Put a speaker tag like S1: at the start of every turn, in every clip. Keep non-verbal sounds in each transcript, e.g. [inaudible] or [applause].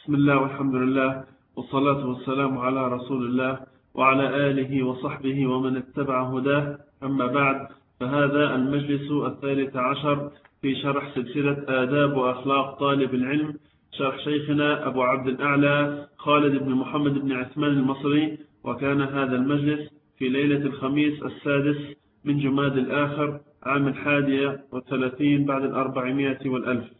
S1: بسم الله والحمد لله والصلاة والسلام على رسول الله وعلى آله وصحبه ومن اتبع هداه. أما بعد فهذا المجلس الثالث عشر في شرح سلسلة آداب وأخلاق طالب العلم شرح شيخنا أبو عبد الأعلى خالد بن محمد بن عثمان المصري. وكان هذا المجلس في ليلة الخميس السادس من جماد الآخر عام الحادية والثلاثين بعد الأربعمائة والألف.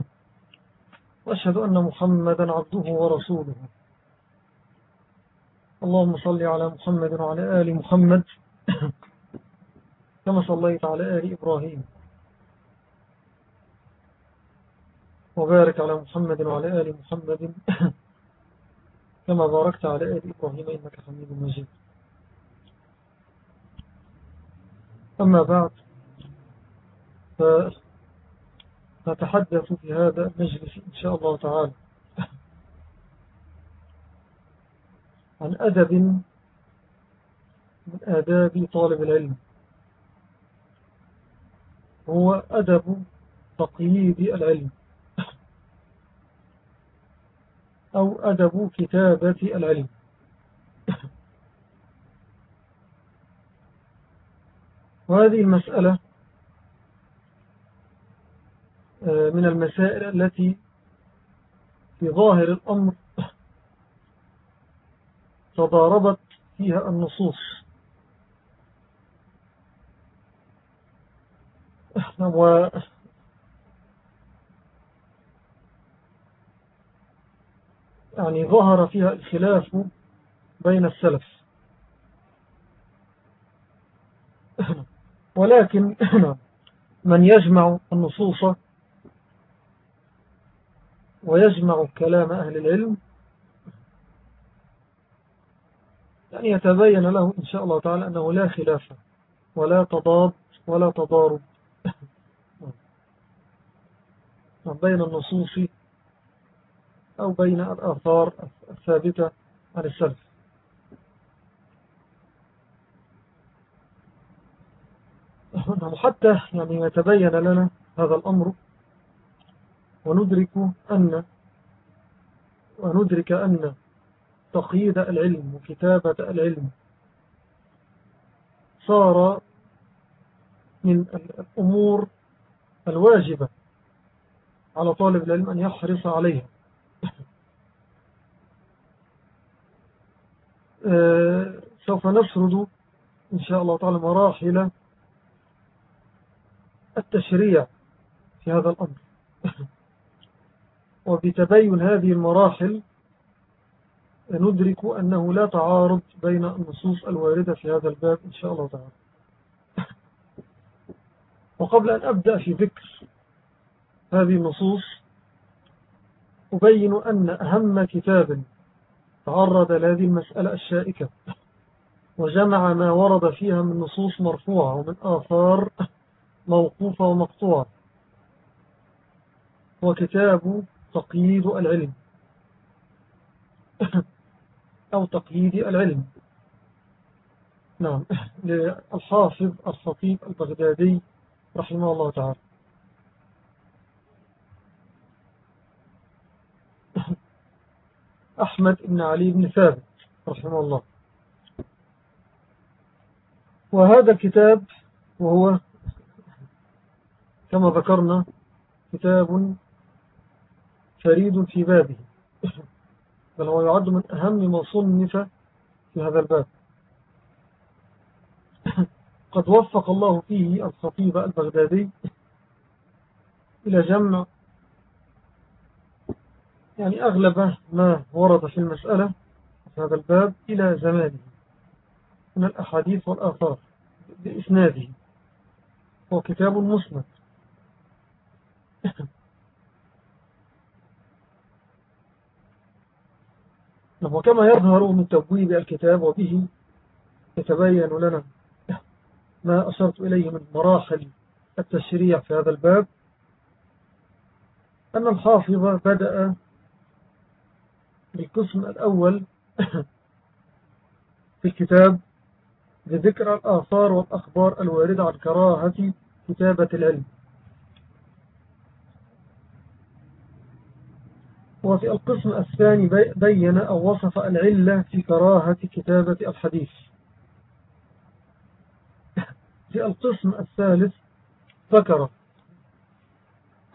S2: وأشهد أن محمدا عبده ورسوله. اللهم صل على محمد وعلى آل محمد. كما صليت على آل إبراهيم. وبارك على محمد وعلى آل محمد. كما باركت على آل إبراهيم إنك حميد مجيد. أما بعد فنتحدث في هذا المجلس إن شاء الله تعالى. عن أدب من آداب طالب العلم. هو أدب تقييد العلم. أو أدب كتابة العلم. وهذه المسألة آه، من المسائل التي في ظاهر الأمر تضاربت فيها النصوص. و يعني ظهر فيها الخلاف بين السلف. ولكن من يجمع النصوص ويجمع كلام أهل العلم يعني يتبين له إن شاء الله تعالى أنه لا خلاف ولا تضاد ولا تضارب. بين النصوص أو بين الآثار الثابتة عن السلف. حتى يعني يتبين لنا هذا الأمر وندرك أن وندرك أن تقييد العلم وكتابة العلم صار من الأمور الواجبة على طالب العلم أن يحرص عليها. آه، سوف نسرد إن شاء الله تعالى مراحل التشريع في هذا الأمر. [laughs] وبتبين هذه المراحل ندرك أنه لا تعارض بين النصوص الواردة في هذا الباب إن شاء الله تعالى. وقبل أن أبدأ في ذكر هذه النصوص أبين أن أهم كتاب تعرض لهذه المسألة الشائكة وجمع ما ورد فيها من نصوص مرفوعة ومن آثار موقوفة ومقطوعة. وكتاب تقييد العلم. [coughs] أو تقييد العلم. نعم. [coughs] للحافظ الخطيب البغدادي رحمه الله تعالى. [coughs] أحمد بن علي بن ثابت رحمه الله. وهذا الكتاب وهو كما ذكرنا كتاب فريد في بابه. بل هو يعد من أهم ما صنف في هذا الباب. قد وفق الله فيه الخطيب البغدادي إلى جمع يعني أغلب ما ورد في المسألة في هذا الباب إلى زمانه من الأحاديث والآثار بإسناده. هو كتاب مسند. وكما يظهر من تبويب الكتاب وبه يتبين لنا ما أشرت إليه من مراحل التشريع في هذا الباب أن الحافظ بدأ بالقسم الأول في الكتاب بذكر الآثار والأخبار الواردة عن كراهة كتابة العلم. وفي القسم الثاني بين أو وصف العلة في كراهة كتابة الحديث. [laughs] في القسم الثالث ذكر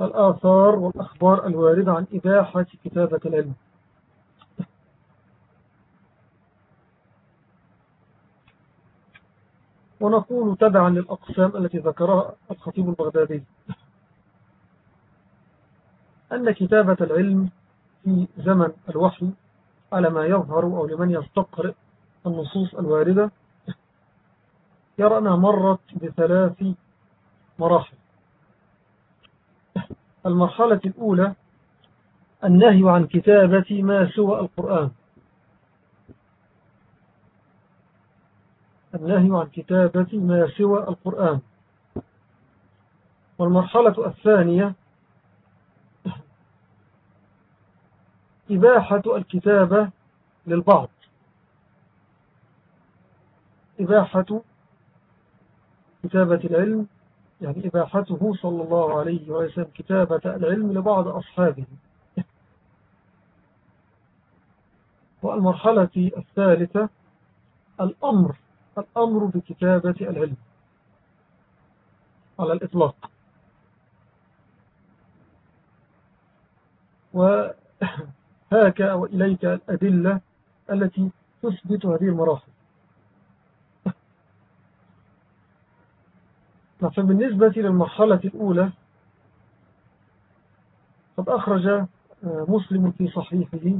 S2: الآثار والأخبار الواردة عن إباحة كتابة العلم. ونقول تبعا للأقسام التي ذكرها الخطيب البغدادي. أن كتابة العلم في زمن الوحي على ما يظهر أو لمن يستقرئ النصوص الواردة؟ يرى أنها مرت بثلاث مراحل. المرحلة الأولى النهي عن كتابة ما سوى القرآن. النهي عن كتابة ما سوى القرآن. والمرحلة الثانية إباحة الكتابة للبعض. إباحة كتابة العلم يعني إباحته صلى الله عليه وسلم كتابة العلم لبعض أصحابه. والمرحلة الثالثة الأمر الأمر بكتابة العلم على الإطلاق. [laughs] وهاك وإليك الأدلة التي تثبت هذه المراحل. [laughs] فبالنسبة للمرحلة الأولى قد أخرج آه، مسلم في صحيحه [laughs]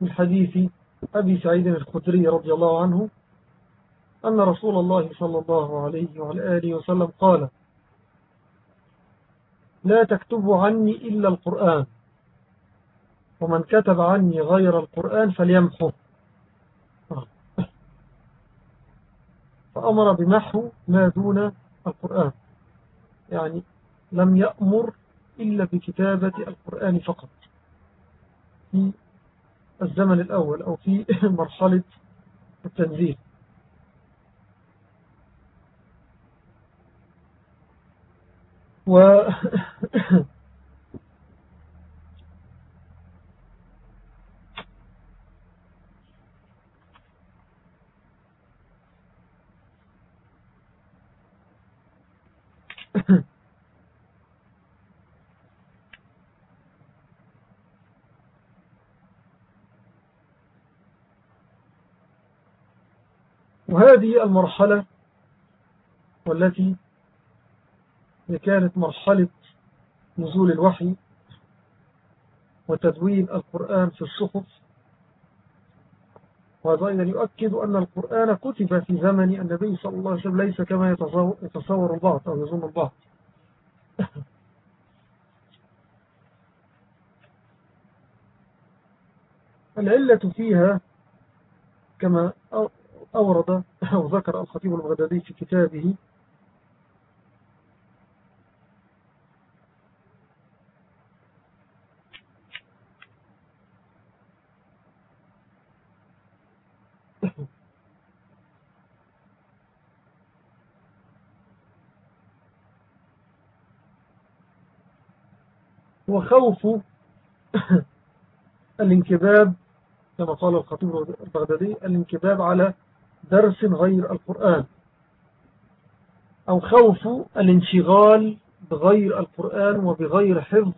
S2: من حديث أبي سعيد الخدري رضي الله عنه أن رسول الله صلى الله عليه وعلى آله وسلم قال لا تكتبوا عني إلا القرآن. ومن كتب عني غير القرآن فليمحه فأمر بمحو ما دون القرآن. يعني لم يأمر إلا بكتابة القرآن فقط. في الزمن الأول أو في [laughs] مرحلة التنزيل و [laughs] [coughs] وهذه المرحلة والتي كانت مرحلة نزول الوحي وتدوين القرآن في الصحف وهذا أيضا يؤكد أن القرآن كتب في زمن النبي صلى الله عليه وسلم ليس كما يتصور البعض أو يظن البعض. [laughs] العلة فيها كما أورد أو ذكر الخطيب البغدادي في كتابه وخوف [coughs] الانكباب كما قال الخطيب البغدادي الانكباب على درس غير القرآن. أو خوف الانشغال بغير القرآن وبغير حفظ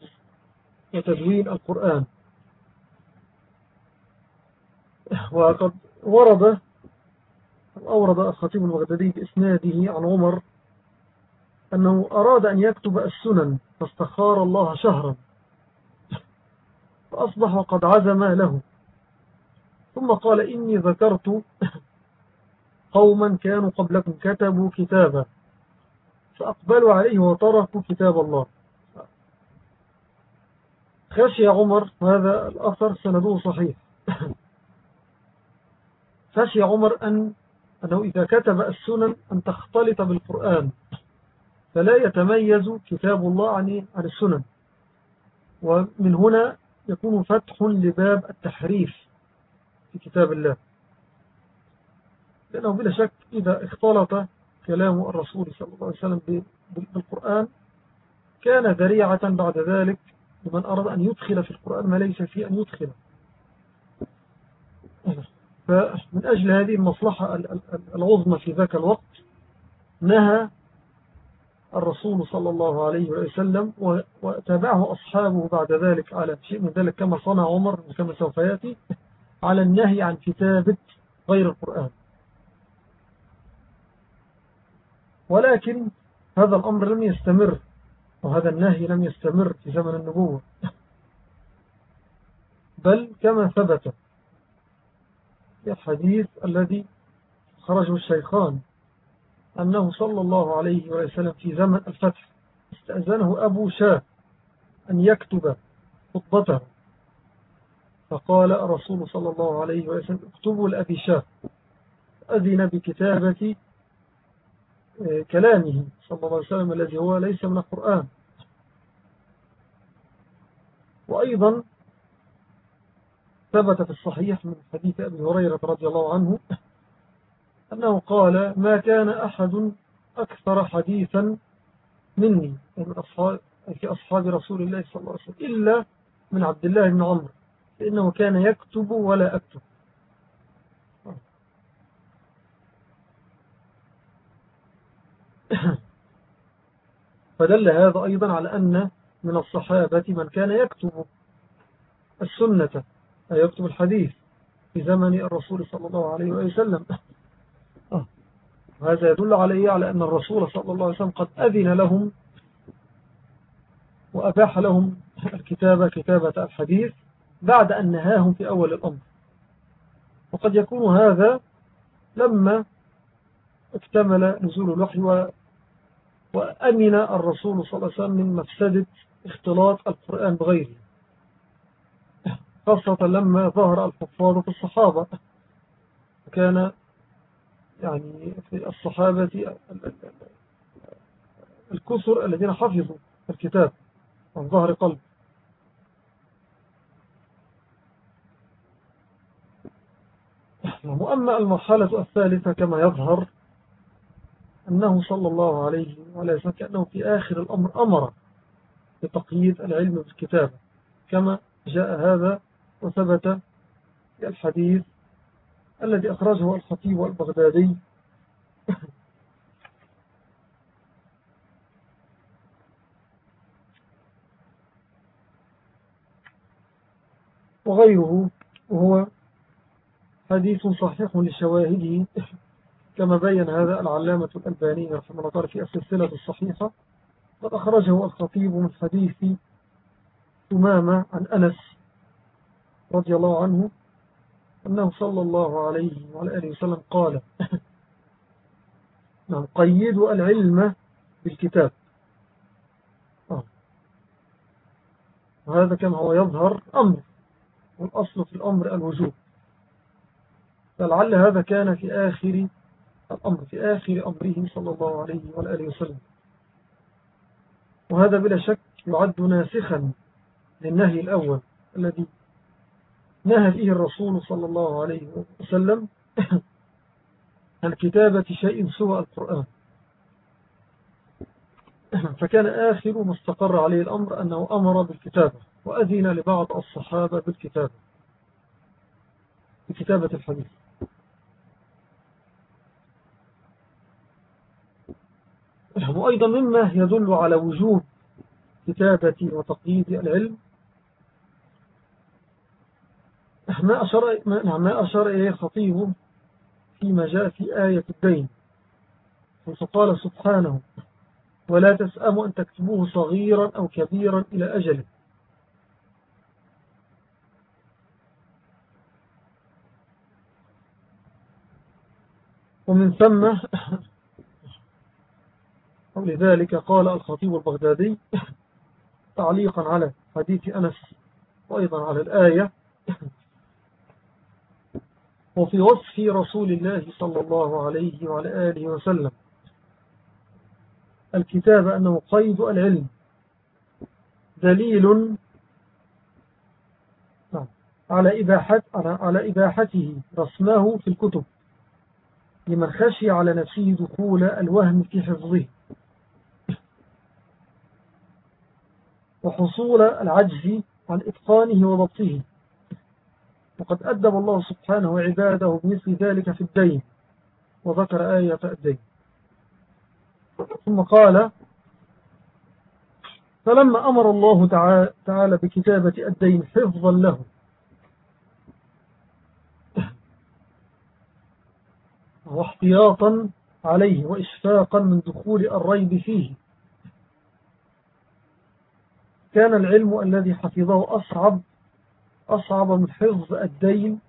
S2: وتدوين القرآن. وقد ورد أورد الخطيب البغدادي بإسناده عن عمر أنه أراد أن يكتب السنن فاستخار الله شهرا. فأصبح وقد عزم له. ثم قال إني ذكرت قوما كانوا قبلكم كتبوا كتابا. فأقبلوا عليه وتركوا كتاب الله. خشي عمر هذا الأثر سنده صحيح. خشي عمر أن أنه إذا كتب السنن أن تختلط بالقرآن. فلا يتميز كتاب الله عن عن السنن. ومن هنا يكون فتح لباب التحريف في كتاب الله. لأنه بلا شك إذا اختلط كلام الرسول صلى الله عليه وسلم بالقرآن كان ذريعة بعد ذلك لمن أراد أن يدخل في القرآن ما ليس فيه أن يدخل. فمن أجل هذه المصلحة العظمى في ذاك الوقت نهى الرسول صلى الله عليه وسلم وتابعه أصحابه بعد ذلك على شيء من ذلك كما صنع عمر وكما سوف يأتي على النهي عن كتابة غير القرآن. ولكن هذا الأمر لم يستمر وهذا النهي لم يستمر في زمن النبوة. بل كما ثبت في الحديث الذي خرجه الشيخان أنه صلى الله عليه وسلم في زمن الفتح استأذنه أبو شاه أن يكتب خطبته. فقال الرسول صلى الله عليه وسلم اكتبوا لأبي شاه. أذن بكتابة آه، كلامه صلى الله عليه وسلم الذي هو ليس من القرآن. وأيضا ثبت في الصحيح من حديث أبي هريرة رضي الله عنه أنه قال ما كان أحد أكثر حديثا مني من أصحاب أصحاب رسول الله صلى الله عليه وسلم إلا من عبد الله بن عمرو فإنه كان يكتب ولا أكتب. فدل هذا أيضا على أن من الصحابة من كان يكتب السنة أي يكتب الحديث في زمن الرسول صلى الله عليه وسلم. وهذا يدل عليه على أن الرسول صلى الله عليه وسلم قد أذن لهم وأباح لهم الكتابة كتابة الحديث بعد أن نهاهم في أول الأمر. وقد يكون هذا لما اكتمل نزول الوحي وأمن الرسول صلى الله عليه وسلم من مفسدة اختلاط القرآن بغيره. خاصة لما ظهر الحفاظ في الصحابة. وكان يعني في الصحابة الكسر الذين حفظوا الكتاب عن ظهر قلب. وأما المرحلة الثالثة كما يظهر أنه صلى الله عليه وسلم كأنه في آخر الأمر أمر بتقييد العلم بالكتاب كما جاء هذا وثبت الحديث الذي أخرجه الخطيب البغدادي. وغيره وهو حديث صحيح لشواهده كما بين هذا العلامة الألباني رحمه الله في السلسلة الصحيحة. قد أخرجه الخطيب من حديث ثمامة عن أنس رضي الله عنه أنه صلى الله عليه وعلى آله وسلم قال [laughs] نعم قيدوا العلم بالكتاب. آه. وهذا كما هو يظهر أمر والأصل في الأمر الوجوب. فلعل هذا كان في آخر الأمر في آخر أمره صلى الله عليه وآله وسلم. وهذا بلا شك يعد ناسخا للنهي الأول الذي نهى فيه الرسول صلى الله عليه وسلم [coughs] عن كتابة شيء سوى القرآن. [coughs] فكان آخر ما استقر عليه الأمر أنه أمر بالكتابة وأذن لبعض الصحابة بالكتابة بكتابة الحديث. وأيضا مما يدل على وجوب كتابة وتقييد العلم ما أشار, نعم، ما أشار إليه الخطيب فيما جاء في آية الدين. فقال سبحانه ولا تسأموا أن تكتبوه صغيرا أو كبيرا إلى أجله. ومن ثم [laughs] ولذلك قال الخطيب البغدادي [laughs] تعليقا على حديث أنس وأيضا على الآية وفي وصف رسول الله صلى الله عليه وعلى آله وسلم. الكتاب أنه قيد العلم. دليل على, إباحة على إباحته. رسمه في الكتب. لمن خشي على نفسه دخول الوهم في حفظه. وحصول العجز عن إتقانه وضبطه. وقد أدب الله سبحانه عباده بمثل ذلك في الدين وذكر آية الدين. ثم قال فلما أمر الله تعالى بكتابة الدين حفظا له. [clears throat] واحتياطا عليه وإشفاقا من دخول الريب فيه. كان العلم الذي حفظه أصعب أصعب من حفظ الدين.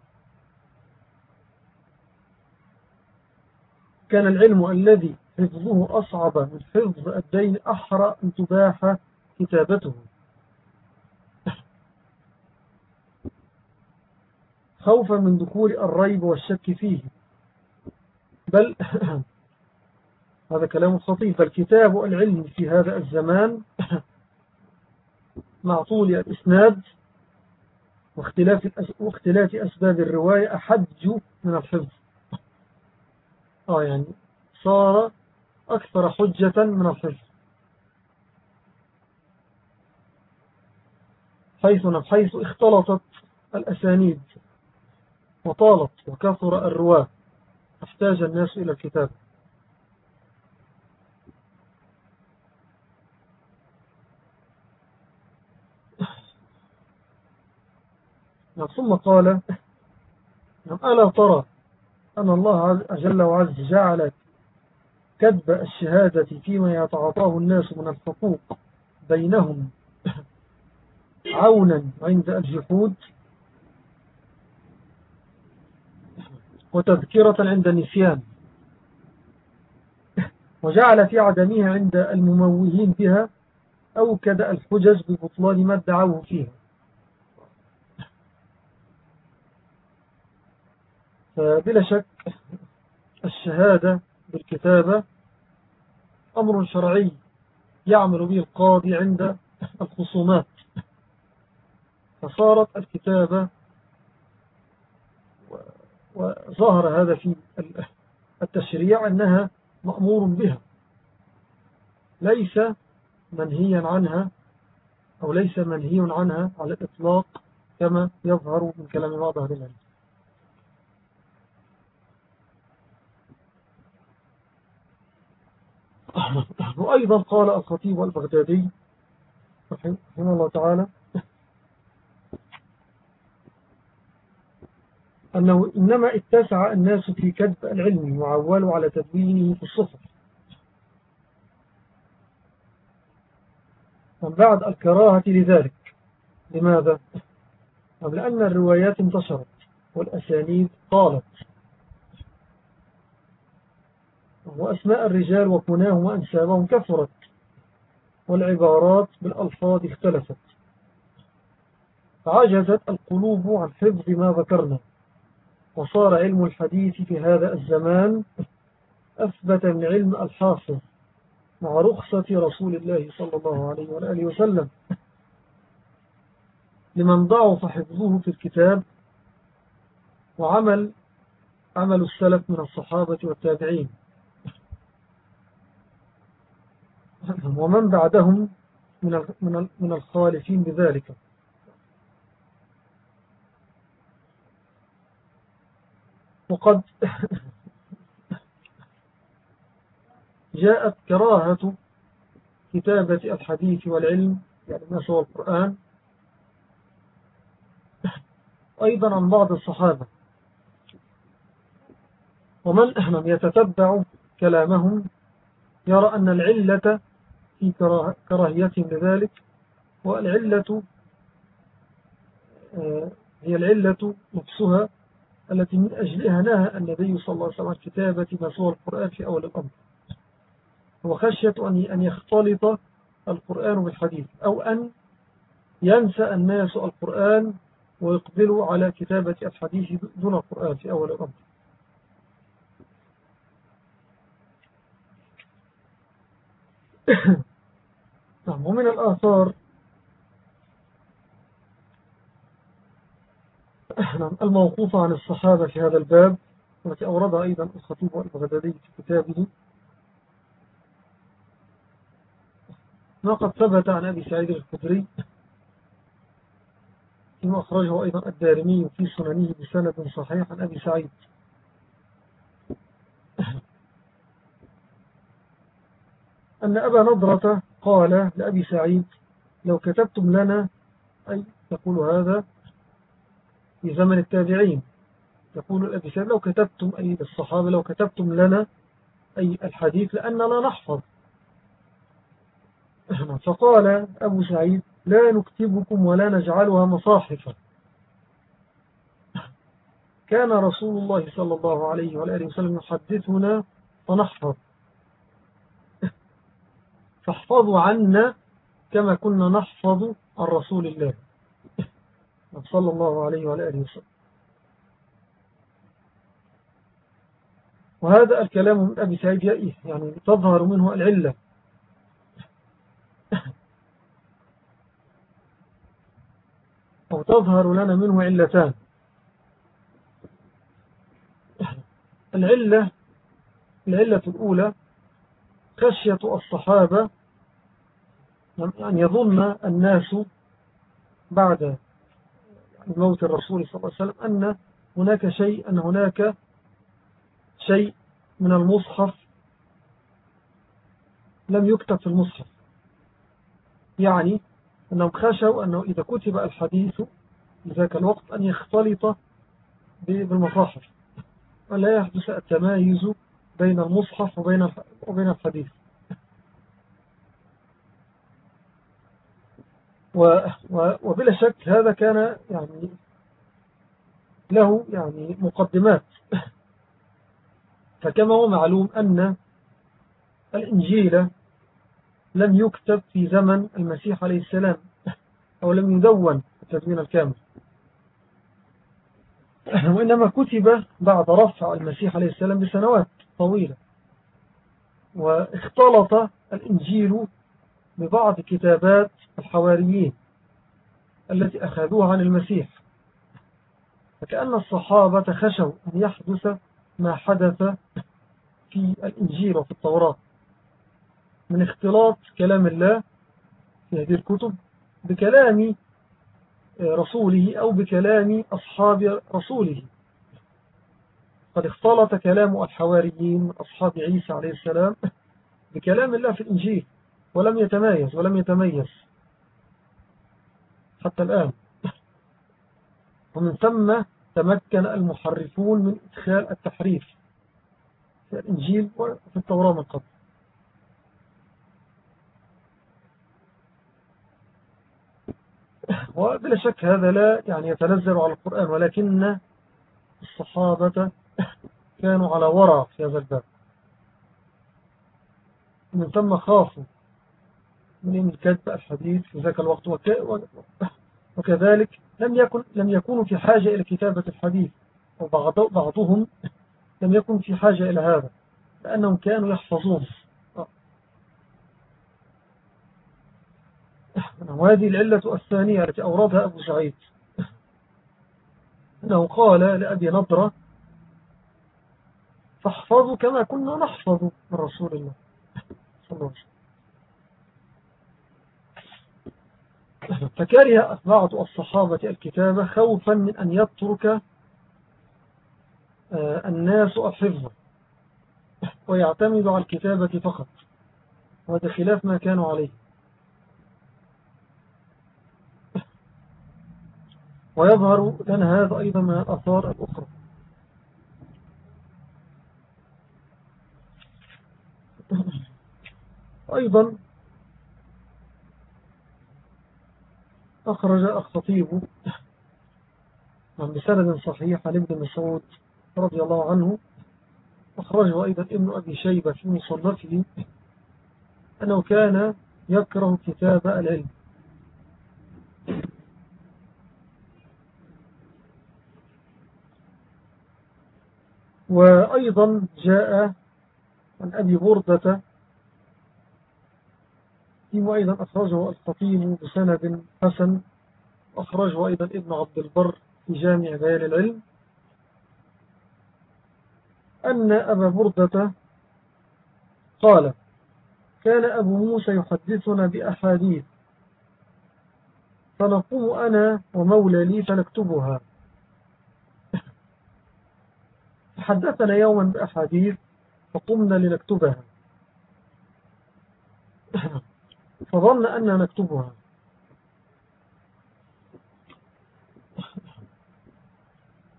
S2: كان العلم الذي حفظه أصعب من حفظ الدين أحرى أن تباح كتابته. خوفا من دخول الريب والشك فيه. بل [clears throat] هذا كلام خطير. فالكتاب العلم في هذا الزمان مع طول الإسناد واختلاف, واختلاف أسباب الرواية أحج من الحفظ. آه يعني صار أكثر حجة من الحفظ. حيث حيث اختلطت الأسانيد وطالت وكثر الرواة أحتاج الناس إلى الكتاب نعم، ثم قال نعم، ألا ترى أن الله جل وعز جعل كتب الشهادة فيما يتعاطاه الناس من الحقوق بينهم عونا عند الجحود وتذكرة عند النسيان وجعل في عدمها عند المموهين بها أوكد الحجج ببطلان ما ادعوه فيها. فبلا شك الشهادة بالكتابة أمر شرعي يعمل به القاضي عند الخصومات. فصارت الكتابة وظهر هذا في التشريع أنها مأمور بها. ليس منهيا عنها أو ليس منهي عنها على الإطلاق كما يظهر من كلام بعض أهل العلم. وأيضا قال الخطيب البغدادي رحمه الله تعالى أنه إنما اتسع الناس في كتب العلم وعولوا على تدوينه في الصفر من بعد الكراهة لذلك. لماذا؟ لأن الروايات انتشرت والأسانيد طالت. وأسماء الرجال وكناهم وأنسابهم كثرت والعبارات بالألفاظ اختلفت. فعجزت القلوب عن حفظ ما ذكرنا وصار علم الحديث في هذا الزمان أثبت من علم الحافظ مع رخصة رسول الله صلى الله عليه وآله وسلم. لمن ضعف حفظه في الكتاب وعمل عمل السلف من الصحابة والتابعين. [coughs] ومن بعدهم من من الخالفين بذلك. وقد [coughs] جاءت كراهة كتابة الحديث والعلم يعني ما سوى القرآن. [coughs] أيضا عن بعض الصحابة. ومن يتتبع كلامهم يرى أن العلة في كراهيتهم لذلك والعلة آه، هي العلة نفسها التي من أجلها نهى النبي صلى الله عليه وسلم كتابة ما سوى القرآن في أول الأمر. وخشية أن يختلط القرآن بالحديث أو أن ينسى الناس القرآن ويقبلوا على كتابة الحديث دون القرآن في أول الأمر. [clears throat] نعم ومن الآثار. الموقوفة عن الصحابة في هذا الباب والتي أوردها أيضا الخطيب البغدادي في كتابه. ما قد ثبت عن أبي سعيد الخدري فيما أخرجه أيضا الدارمي في سننه بسند صحيح عن أبي سعيد. أن أبا نضرة قال لأبي سعيد لو كتبتم لنا أي يقول هذا في زمن التابعين. يقول الأبي سعيد لو كتبتم أي الصحابة لو كتبتم لنا أي الحديث لأننا نحفظ. [laughs] فقال أبو سعيد لا نكتبكم ولا نجعلها مصاحفا [laughs] كان رسول الله صلى الله عليه وآله وسلم يحدثنا فنحفظ. فاحفظوا عنا كما كنا نحفظ عن رسول الله. صلى الله عليه وآله وسلم. وهذا الكلام من أبي سعيد يأيه يعني تظهر منه العلة. أو تظهر لنا منه علتان. العلة العلة الأولى خشية الصحابة أن يظن الناس بعد موت الرسول صلى الله عليه وسلم أن هناك شيء أن هناك شيء من المصحف لم يكتب في المصحف. يعني أنهم خشوا أنه إذا كتب الحديث ذاك الوقت أن يختلط بالمصاحف. ولا يحدث التمايز بين المصحف وبين وبين الحديث. وبلا شك هذا كان يعني له يعني مقدمات. فكما هو معلوم أن الإنجيل لم يكتب في زمن المسيح عليه السلام أو لم يدون التدوين الكامل. وإنما كتب بعد رفع المسيح عليه السلام بسنوات. طويلة. واختلط الإنجيل ببعض كتابات الحواريين التي أخذوها عن المسيح فكأن الصحابة خشوا أن يحدث ما حدث في الإنجيل وفي التوراة. من اختلاط كلام الله في هذه الكتب بكلام رسوله أو بكلام أصحاب رسوله. قد اختلط كلام الحواريين أصحاب عيسى عليه السلام بكلام الله في الإنجيل ولم يتمايز ولم يتميز حتى الآن. ومن ثم تمكن المحرفون من إدخال التحريف في الإنجيل وفي التوراة من قبل. وبلا شك هذا لا يعني يتنزل على القرآن ولكن الصحابة كانوا على ورع في هذا الباب. من ثم خافوا من الكذب الحديث في ذاك الوقت وكذلك لم يكن لم يكونوا في حاجة إلى كتابة الحديث وبعضهم لم يكن في حاجة إلى هذا لأنهم كانوا يحفظون. وهذه العلة الثانية التي أوردها أبو سعيد أنه قال لأبي نضرة فاحفظوا كما كنا نحفظ من رسول الله. صلى الله عليه وسلم. فكره بعض الصحابة الكتابة خوفا من أن يترك آه، الناس الحفظ ويعتمد على الكتابة فقط. وهذا خلاف ما كانوا عليه. ويظهر لنا هذا أيضا من الأثار الأخرى. أيضا أخرج الخطيب عن بسند صحيح عن ابن مسعود رضي الله عنه أخرجه أيضا ابن أبي شيبة في مصنفه أنه كان يكره كتاب العلم. وأيضا جاء عن أبي بردة فيما أيضا أخرجه الخطيب بسند حسن أخرجه أيضا ابن عبد البر في جامع بيان العلم. أن أبا بردة قال كان أبو موسى يحدثنا بأحاديث فنقوم أنا ومولى لي فنكتبها. حدثنا يوما بأحاديث فقمنا لنكتبها. فظن أننا نكتبها.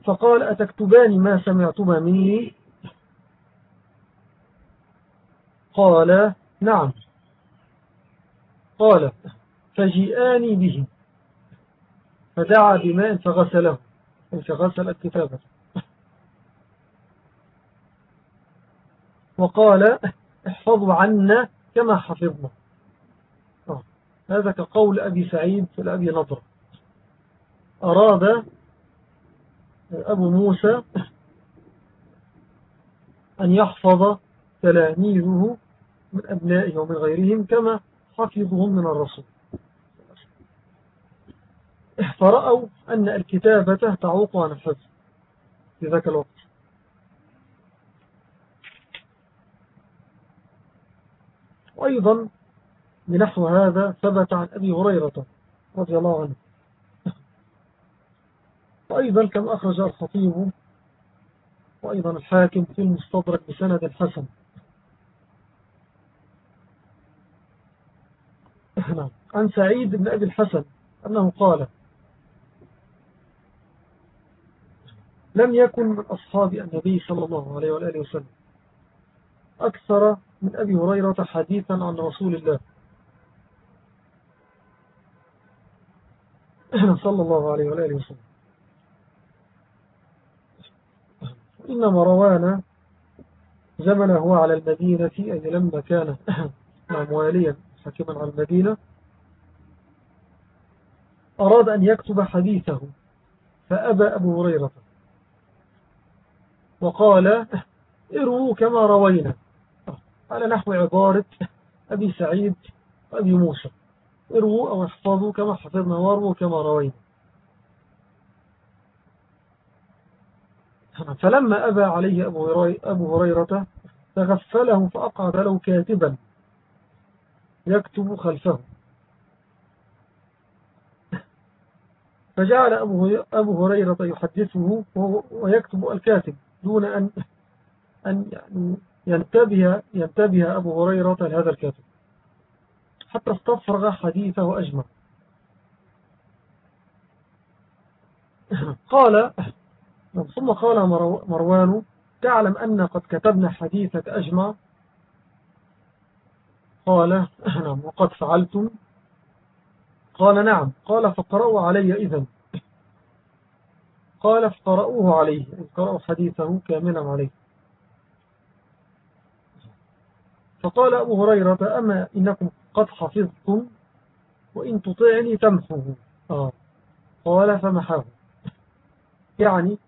S2: فقال أتكتبان ما سمعتما مني قال نعم. قال فجيئاني به. فدعا بماء فغسله. فغسل الكتابة وقال احفظوا عنا كما حفظنا. هذا كقول أبي سعيد الأبي نضر. أراد أبو موسى أن يحفظ تلاميذه من أبنائه ومن غيرهم كما حفظهم من الرسول. فرأوا أن الكتابة تعوق عن الحفظ. في ذاك الوقت وأيضا بنحو هذا ثبت عن أبي هريرة رضي الله عنه. وأيضا كما أخرج الخطيب وأيضا الحاكم في المستدرك بسند الحسن عن سعيد بن أبي الحسن أنه قال لم يكن من أصحاب النبي صلى الله عليه وآله وسلم أكثر من أبي هريرة حديثا عن رسول الله. [coughs] صلى الله عليه وآله وسلم. إنما روانا زمنه على المدينة أي لما كان [coughs] مواليا حكما على المدينة أراد أن يكتب حديثه فأبى أبو هريرة. وقال [coughs] اروا كما روينا. على نحو عبارة أبي سعيد وأبي موسى. اروا أو احفظوا كما حفظنا واروا كما روينا. فلما أبى عليه أبو هريرة تغفله فأقعد له كاتبا يكتب خلفه. فجعل أبو هريرة يحدثه ويكتب الكاتب دون أن أن يعني ينتبه, ينتبه أبو هريرة لهذا الكاتب. حتى استفرغ حديثة وأجمع [clears throat] قال ثم قال مروان تعلم أن قد كتبنا حديثك أجمع؟ قال [clears throat] نعم وقد فعلتم؟ قال نعم. قال فقرأوا علي إذن. قال فقرأوه عليه قرأوا حديثه كاملا عليه. فقال أبو هريرة أما إنكم قد حفظتم وإن تطيعني تمحوه آه. قال فمحاه. يعني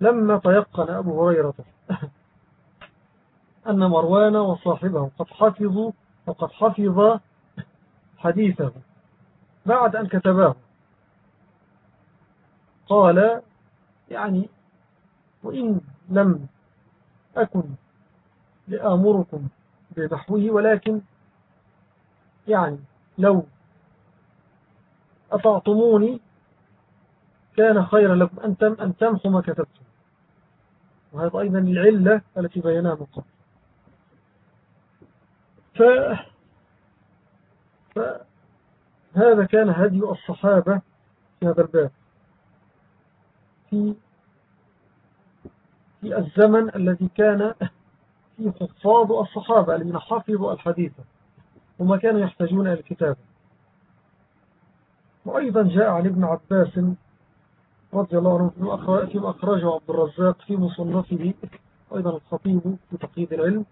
S2: لما تيقن أبو هريرة [laughs] أن مروان وصاحبه قد حفظوا وقد حفظ حديثه بعد أن كتباه. قال يعني وإن لم أكن لآمركم بنحوه ولكن يعني لو أطعتموني كان خيرا لكم. أن تمحوا ما كتبتم. وهذا أيضا العلة التي بيناها من قبل. ف... فهذا كان هدي الصحابة في هذا الباب. في في الزمن الذي كان فيه حفاظ الصحابة الذين حفظوا الحديث. وما كانوا يحتاجون إلى الكتاب. وأيضا جاء عن ابن عباس رضي الله عنه فيما أخرجه عبد الرزاق في مصنفه أيضا الخطيب في تقييد العلم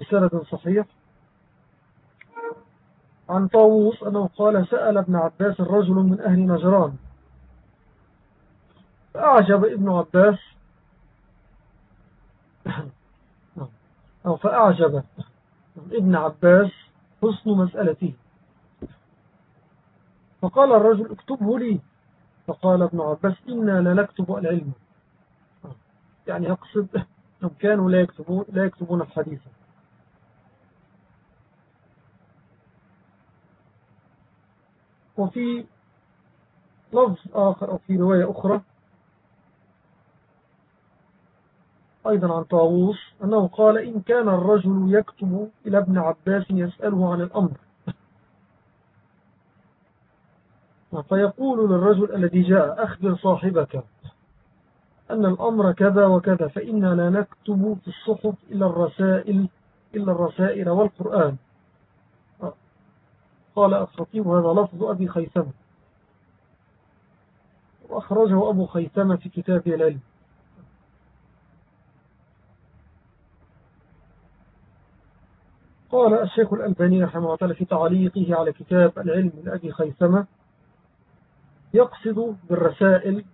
S2: بسند صحيح عن طاووس أنه قال سأل ابن عباس رجل من أهل نجران. فأعجب ابن عباس أو فأعجب ابن عباس حسن مسألته فقال الرجل اكتبه لي. فقال ابن عباس إنا لا نكتب العلم. يعني يقصد أنهم [laughs] كانوا لا يكتبون, لا يكتبون الحديث. وفي لفظ آخر أو في رواية أخرى أيضا عن طاووس أنه قال إن كان الرجل يكتب إلى ابن عباس يسأله عن الأمر. فيقول للرجل الذي جاء أخبر صاحبك أن الأمر كذا وكذا فإنا لا نكتب في الصحف إلا الرسائل إلا الرسائل والقرآن. قال الخطيب هذا لفظ أبي خيثمة. وأخرجه أبو خيثمة في كتابه العلم. قال الشيخ الألباني رحمه الله تعالى في تعليقه على كتاب العلم لأبي خيثمة يقصد بالرسائل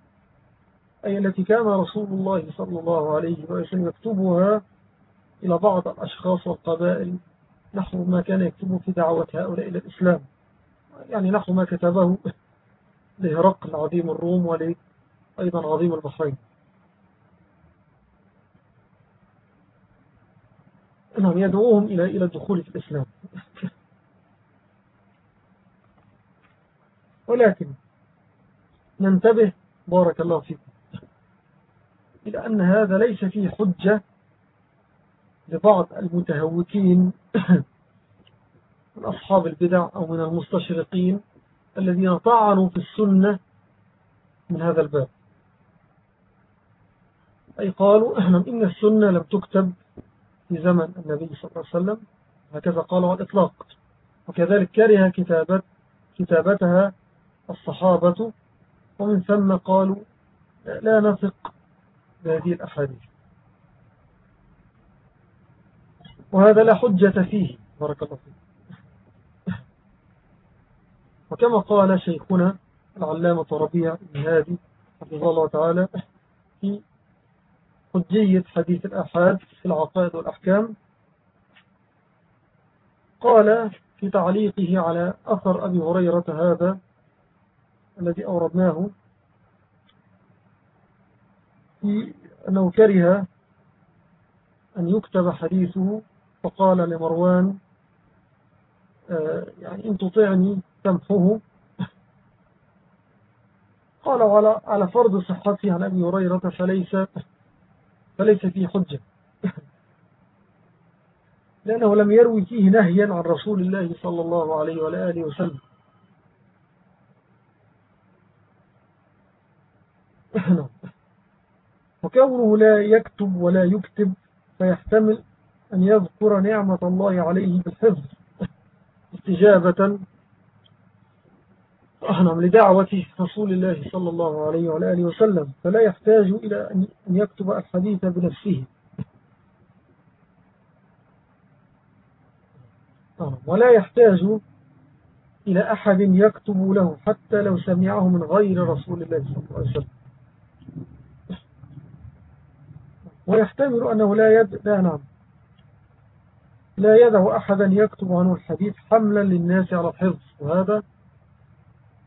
S2: أي التي كان رسول الله صلى الله عليه وسلم يكتبها إلى بعض الأشخاص والقبائل نحو ما كان يكتبه في دعوة هؤلاء إلى الإسلام. يعني نحو ما كتبه [laughs] لهرقل عظيم الروم ولأيضا عظيم البحرين. نعم يدعوهم إلى إلى الدخول في الإسلام. [laughs] ولكن ننتبه بارك الله فيكم إلى أن هذا ليس فيه حجة لبعض المتهوكين [clears throat] من أصحاب البدع أو من المستشرقين الذين طعنوا في السنة من هذا الباب. أي قالوا إن السنة لم تكتب في زمن النبي صلى الله عليه وسلم هكذا قالوا على الإطلاق. وكذلك كره كتابت كتابتها الصحابة ومن ثم قالوا لا نثق بهذه الأحاديث. وهذا لا حجة فيه بارك الله فيه وكما قال شيخنا العلامة ربيع بن هادي حفظه الله تعالى في حجية حديث الأحاد في العقائد والأحكام. قال في تعليقه على أثر أبي هريرة هذا الذي أوردناه في أنه كره أن يكتب حديثه فقال لمروان آه، يعني إن تطعني تمحه قال على فرض صحته عن أبي هريرة فليس فليس فيه حجة. [laughs] لأنه لم يروي فيه نهيا عن رسول الله صلى الله عليه وآله وسلم. [laughs] وكونه لا يكتب ولا يكتب فيحتمل أن يذكر نعمة الله عليه بالحفظ. [laughs] استجابة نعم لدعوة رسول الله صلى الله عليه وآله وسلم فلا يحتاج إلى أن يكتب الحديث بنفسه. ولا يحتاج إلى أحد يكتب له حتى لو سمعه من غير رسول الله صلى الله عليه وسلم. ويحتمل أنه لا يد لا نعم. لا يدع أحدا يكتب عنه الحديث حملا للناس على الحفظ وهذا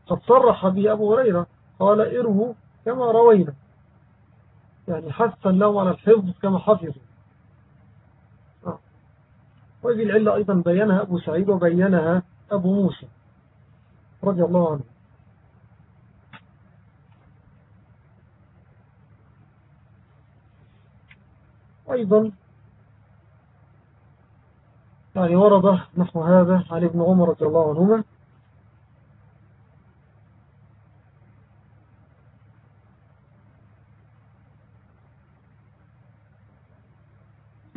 S2: قد صرح به أبو هريرة قال إره كما روينا. يعني حثا له على الحفظ كما حفظوا آه. وهذه العلة أيضا بينها أبو سعيد وبينها أبو موسى رضي الله عنه. أيضا يعني ورد نحو هذا عن ابن عمر رضي الله عنهما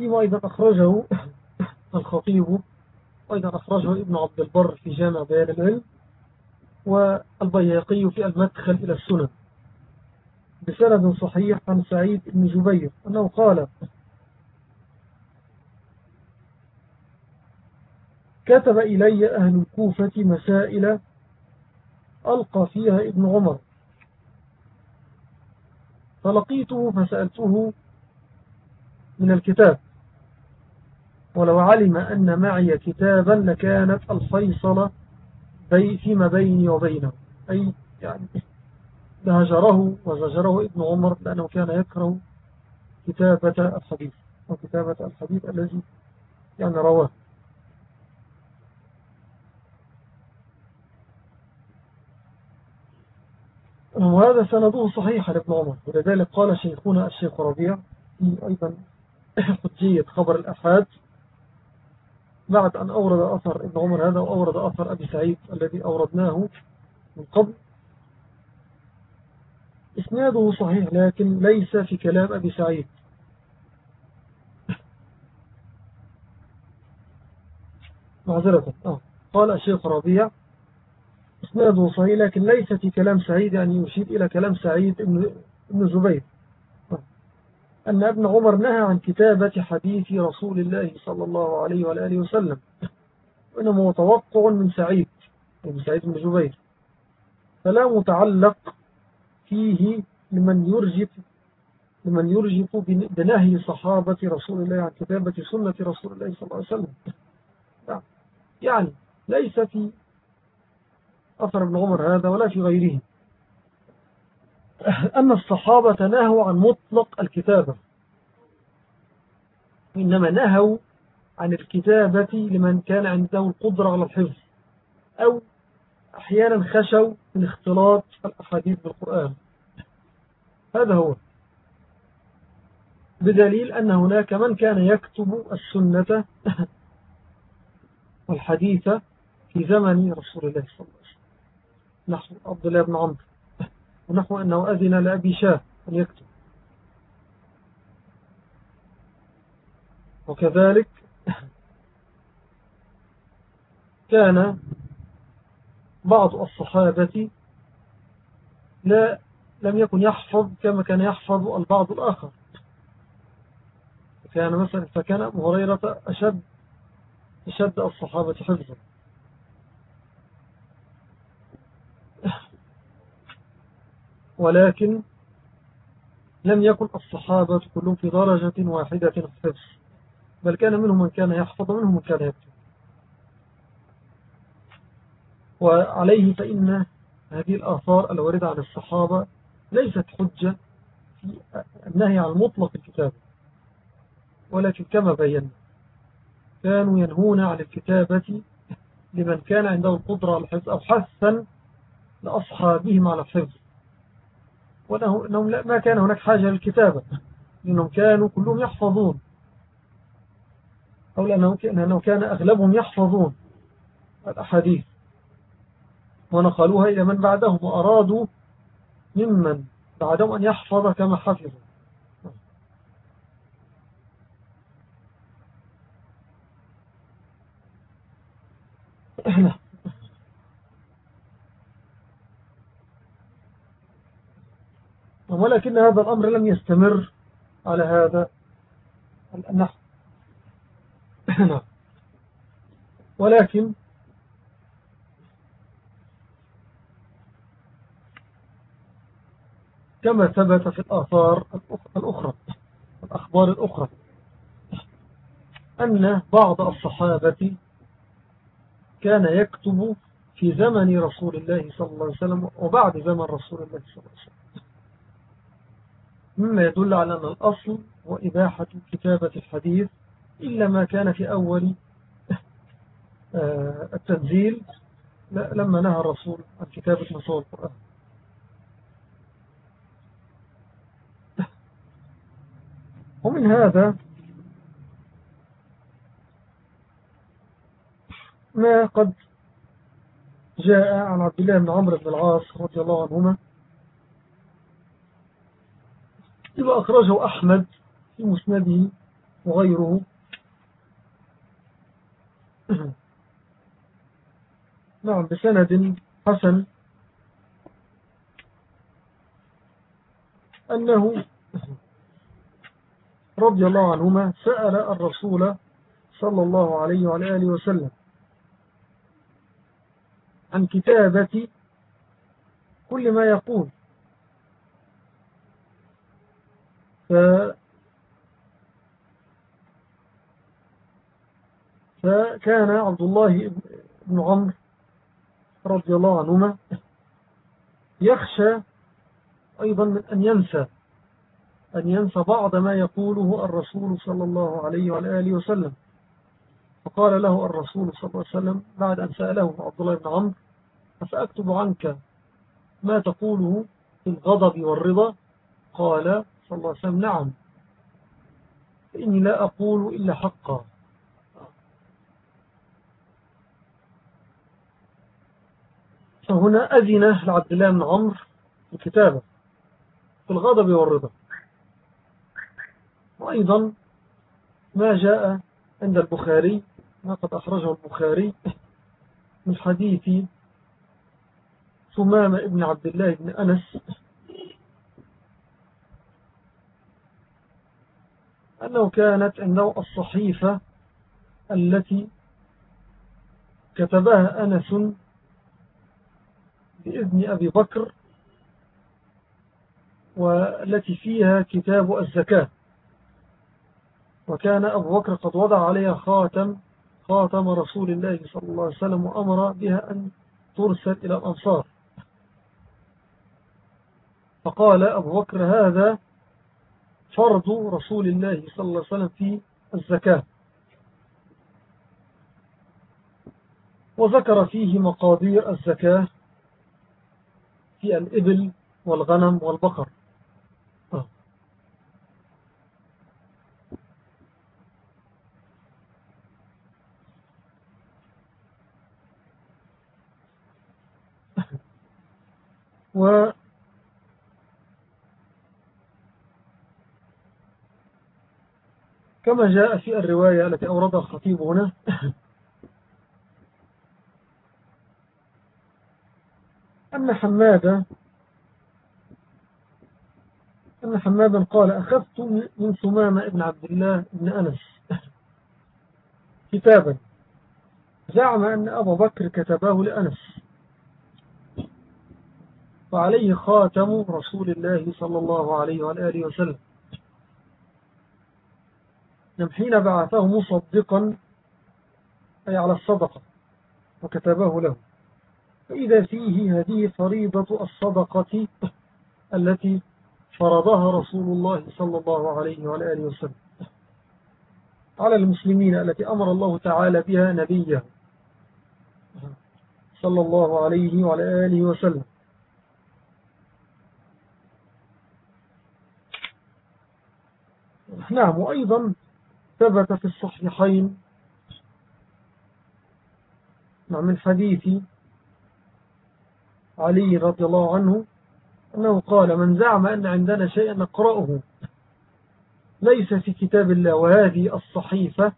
S2: فيما أيضا أخرجه [coughs] الخطيب وأيضا أخرجه ابن عبد البر في جامع بيان العلم والبياقي في المدخل إلى السنن. بسند صحيح عن سعيد بن جبير أنه قال كتب إلي أهل الكوفة مسائل ألقى فيها ابن عمر. فلقيته فسألته من الكتاب. ولو علم أن معي كتابا لكانت الفيصل بي فيما بيني وبينه. أي يعني لهجره وزجره ابن عمر لأنه كان يكره كتابة الحديث وكتابة الحديث الذي يعني رواه. وهذا سنده صحيح لابن عمر. ولذلك قال شيخنا الشيخ ربيع في أيضا [coughs] حجية خبر الأحاد بعد أن أورد أثر ابن عمر هذا وأورد أثر أبي سعيد الذي أوردناه من قبل. إسناده صحيح لكن ليس في كلام أبي سعيد. معذرة. آه. قال الشيخ ربيع إسناده صحيح لكن ليس في كلام سعيد يعني يشير إلى كلام سعيد ابن زبير. أن ابن عمر نهى عن كتابة حديث رسول الله صلى الله عليه وآله وسلم وإنما متوقع من سعيد من سعيد بن جبير. فلا متعلق فيه لمن يرجف لمن يرجف بنهي صحابة رسول الله عن كتابة سنة رسول الله صلى الله عليه وسلم. يعني ليس في أثر ابن عمر هذا ولا في غيره. [laughs] أن الصحابة نهوا عن مطلق الكتابة. إنما نهوا عن الكتابة لمن كان عنده القدرة على الحفظ أو أحيانا خشوا من اختلاط الأحاديث بالقرآن. هذا هو. بدليل أن هناك من كان يكتب السنة [laughs] والحديث في زمن رسول الله صلى الله عليه وسلم. نحو عبد الله بن عمرو. ونحو أنه أذن لأبي شاه أن يكتب. وكذلك كان بعض الصحابة لا لم يكن يحفظ كما كان يحفظ البعض الآخر. كان مثلا فكان أبو هريرة أشد أشد الصحابة حفظا. ولكن لم يكن الصحابة كلهم في درجة واحدة في الحفظ بل كان منهم من كان يحفظ ومنهم من كان يكتب. وعليه فإن هذه الآثار الواردة عن الصحابة ليست حجة في النهي عن مطلق الكتاب. ولكن كما بينا كانوا ينهون عن الكتابة لمن كان عنده القدرة على الحفظ أو حثا لأصحابهم على الحفظ. وأنهم ما كان هناك حاجة للكتابة. لأنهم كانوا كلهم يحفظون. أو لأنه كان أغلبهم يحفظون الأحاديث. ونقلوها إلى من بعدهم وأرادوا ممن بعدهم أن يحفظ كما حفظوا. [clears throat] ولكن هذا الأمر لم يستمر على هذا النحو [coughs] نعم. ولكن كما ثبت في الآثار الأخرى الأخبار الأخرى أن بعض الصحابة كان يكتب في زمن رسول الله صلى الله عليه وسلم وبعد زمن رسول الله صلى الله عليه وسلم مما يدل على أن الأصل هو إباحة كتابة الحديث إلا ما كان في أول آه، التنزيل لما نهى الرسول عن كتابة نصوص القرآن. ومن هذا ما قد جاء عن عبد الله بن عمرو بن العاص رضي الله عنهما إذا أخرجه أحمد في مسنده وغيره. [clears throat] نعم بسند حسن. أنه رضي الله عنهما سأل الرسول صلى الله عليه وعلى آله وسلم عن كتابة كل ما يقول. فكان عبد الله بن عمرو رضي الله عنهما يخشى أيضا من أن ينسى أن ينسى بعض ما يقوله الرسول صلى الله عليه وآله وسلم. فقال له الرسول صلى الله عليه وسلم بعد أن سأله عبد الله بن عمرو فسأكتب عنك ما تقوله في الغضب والرضا؟ قال صلى الله عليه وسلم نعم. فإني لا أقول إلا حقا. فهنا أذن لعبد الله بن عمرو الكتابة في الغضب والرضا. وأيضا ما جاء عند البخاري ما قد أخرجه البخاري من حديث ثمامة ابن عبد الله بن أنس أنه كانت عنده الصحيفة التي كتبها أنس بإذن أبي بكر والتي فيها كتاب الزكاة. وكان أبو بكر قد وضع عليها خاتم خاتم رسول الله صلى الله عليه وسلم وأمر بها أن ترسل إلى الأنصار. فقال أبو بكر هذا فرض رسول الله صلى الله عليه وسلم في الزكاة. وذكر فيه مقادير الزكاة في الإبل والغنم والبقر. [laughs] و كما جاء في الرواية التي أوردها الخطيب هنا. [laughs] أن حمادا أن حمادا قال أخذت من ثمامة ابن عبد الله بن أنس. [laughs] كتابا. زعم أن أبا بكر كتباه لأنس. وعليه خاتم رسول الله صلى الله عليه وآله وسلم. حين بعثه مصدقا أي على الصدقة وكتبه له. فإذا فيه هذه فريضة الصدقة التي فرضها رسول الله صلى الله عليه وآله وسلم على المسلمين التي أمر الله تعالى بها نبيه صلى الله عليه وعلى آله وسلم. نعم وأيضا ثبت في الصحيحين نعم، من حديث علي رضي الله عنه أنه قال من زعم أن عندنا شيئا نقرأه ليس في كتاب الله وهذه الصحيفة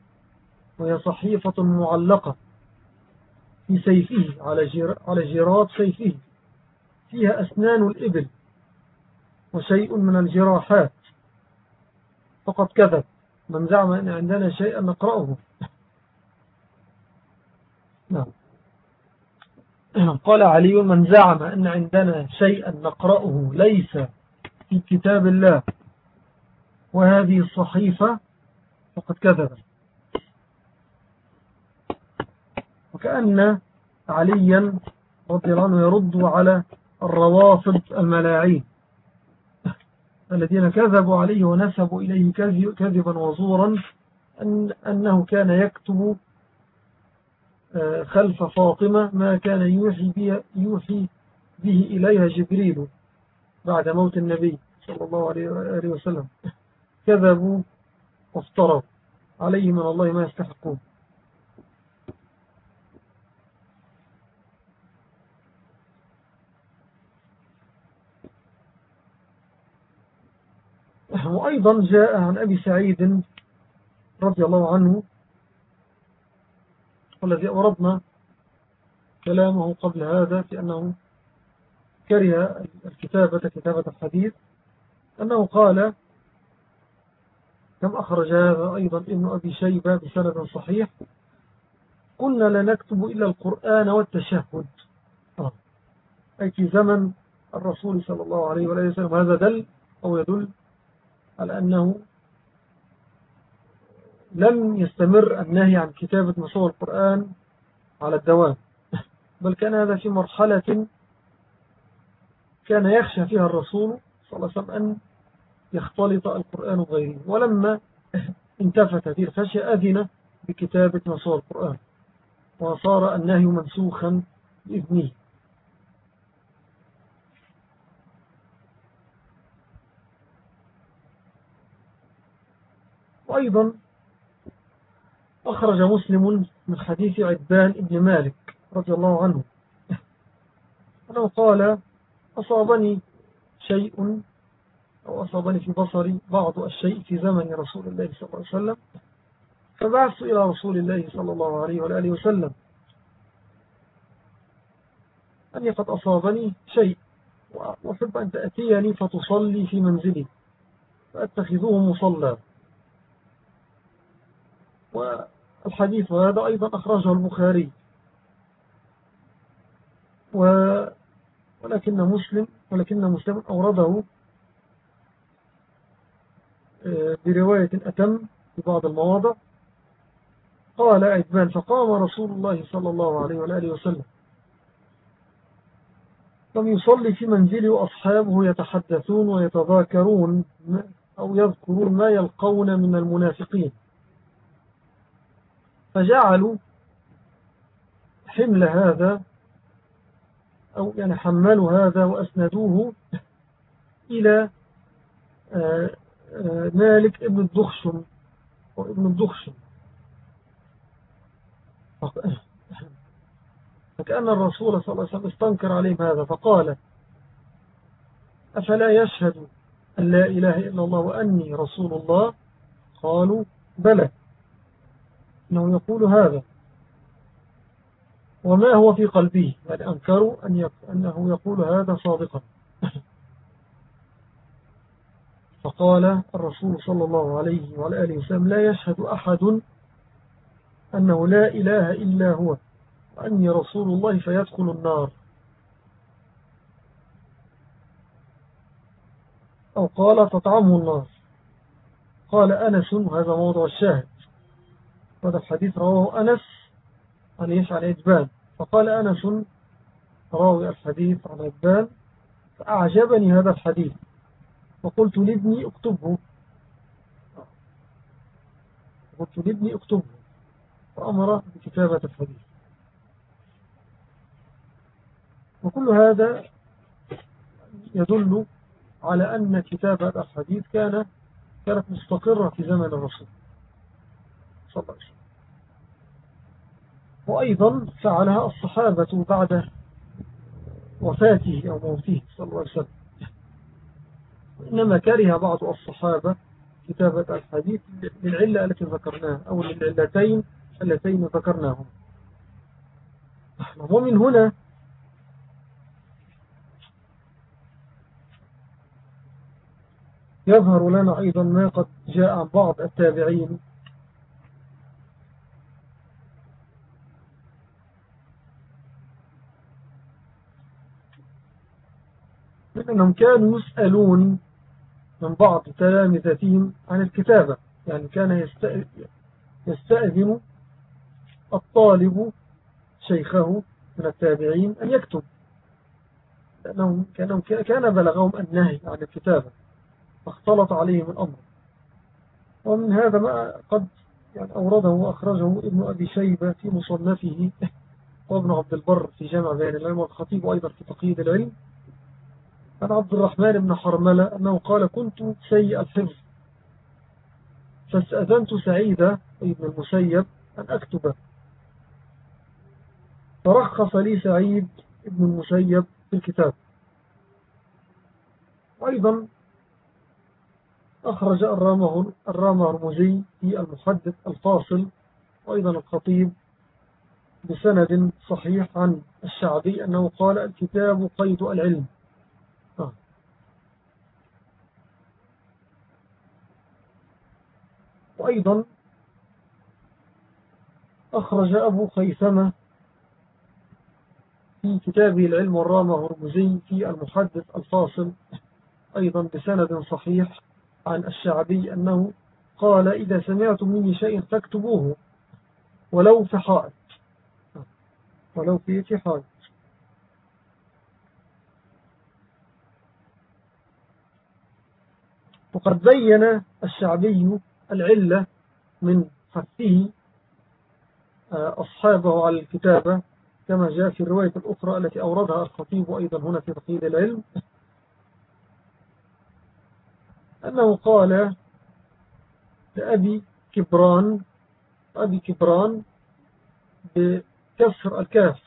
S2: وهي صحيفة معلقة في سيفه على على جراد سيفه فيها أسنان الإبل وشيء من الجراحات فقد كذب. من زعم أن عندنا شيئا نقرأه. نعم. قال علي من زعم أن عندنا شيئا نقرأه ليس في كتاب الله وهذه الصحيفة فقد كذب. وكأن عليا رضي الله عنه يرد على الروافض الملاعين. الذين كذبوا عليه ونسبوا إليه كذبا وزورا أن أنه كان يكتب آه، خلف فاطمة ما كان يوحي يوحي به إليها جبريل بعد موت النبي صلى الله عليه وسلم. [laughs] كذبوا وافتروا عليه من الله ما يستحقون. وأيضا جاء عن أبي سعيد رضي الله عنه والذي أوردنا كلامه قبل هذا في أنه كره الكتابة كتابة الحديث أنه قال كم أخرج هذا أيضا ابن أبي شيبة بسند صحيح قلنا لا نكتب إلا القرآن والتشهد. أي في زمن الرسول صلى الله عليه وسلم هذا دل أو يدل على أنه لم يستمر النهي عن كتابة نصوص القرآن على الدوام بل كان هذا في مرحلة كان يخشى فيها الرسول صلى الله عليه وسلم أن يختلط القرآن بغيره. ولما انتفت هذه الخشية أذن بكتابة نصوص القرآن وصار النهي منسوخا بإذنه. وأيضا أخرج مسلم من حديث عدبان ابن مالك رضي الله عنه. أنه قال أصابني شيء أو أصابني في بصري بعض الشيء في زمن رسول الله صلى الله عليه وسلم فبعثت إلى رسول الله صلى الله عليه وآله وسلم. أني قد أصابني شيء وأحب أن تأتيني فتصلي في منزلي فأتخذوه مصلى. والحديث هذا أيضا أخرجه البخاري. و ولكن مسلم ولكن مسلم أورده آه، برواية أتم في بعض المواضع. قال عدبان فقام رسول الله صلى الله عليه وآله وسلم. لم يصلي في منزله وأصحابه يتحدثون ويتذاكرون أو يذكرون ما يلقون من المنافقين. فجعلوا حمل هذا أو يعني حملوا هذا وأسندوه إلى آه، آه، مالك ابن الدخشم أو ابن الدخشم. فكأن الرسول صلى الله عليه وسلم استنكر عليهم هذا فقال أفلا يشهد أن لا إله إلا الله وأني رسول الله؟ قالوا بلى. أنه يقول هذا. وما هو في قلبه؟ يعني أنكروا أن يق... أنه يقول هذا صادقا. [laughs] فقال الرسول صلى الله عليه وعلى آله وسلم لا يشهد أحد أنه لا إله إلا هو وأني رسول الله فيدخل النار. أو قال تطعمه النار. قال أنس وهذا موضوع الشاهد؟ هذا الحديث رواه أنس عن إيش؟ عن إجبان. فقال أنس راوي الحديث عن إجبان فأعجبني هذا الحديث. وقلت لابني اكتبه. قلت لابني اكتبه. فأمر بكتابة الحديث. وكل هذا يدل على أن كتابة الحديث كان كانت مستقرة في زمن الرسول. صلى الله عليه وسلم. وأيضا فعلها الصحابة بعد وفاته أو موته صلى الله عليه وسلم. إنما كره بعض الصحابة كتابة الحديث للعلة التي ذكرناها أو للعلتين اللتين ذكرناهم. ومن هنا يظهر لنا أيضا ما قد جاء بعض التابعين أنهم كانوا يسألون من بعض تلامذتهم عن الكتابة. يعني كان يستأذن الطالب شيخه من التابعين أن يكتب. لأنهم كان بلغهم النهي عن الكتابة. فاختلط عليهم الأمر. ومن هذا ما قد يعني أورده وأخرجه ابن أبي شيبة في مصنفه وابن عبد البر في جامع بين العلم والخطيب وأيضا في تقييد العلم. عن عبد الرحمن بن حرملة أنه قال كنت سيء الحفظ. فاستأذنت سعيدة ابن المسيب أن أكتب. فرخص لي سعيد ابن المسيب في الكتاب. وأيضا أخرج الرام هرمزي في المحدث الفاصل وأيضا الخطيب بسند صحيح عن الشعبي أنه قال الكتاب قيد العلم آه. وأيضا أخرج أبو خيثمة في كتابه العلم والرامة هرمزي في المحدث الفاصل أيضا بسند صحيح عن الشعبي أنه قال إذا سمعتم مني شيء فاكتبوه ولو في حائط. ولو في في حائط. وقد بين الشعبي العلة من حثه آه، أصحابه على الكتابة كما جاء في الرواية الأخرى التي أوردها الخطيب أيضا هنا في تقييد العلم. أنه قال لأبي كبران أبي كبران بكسر الكاف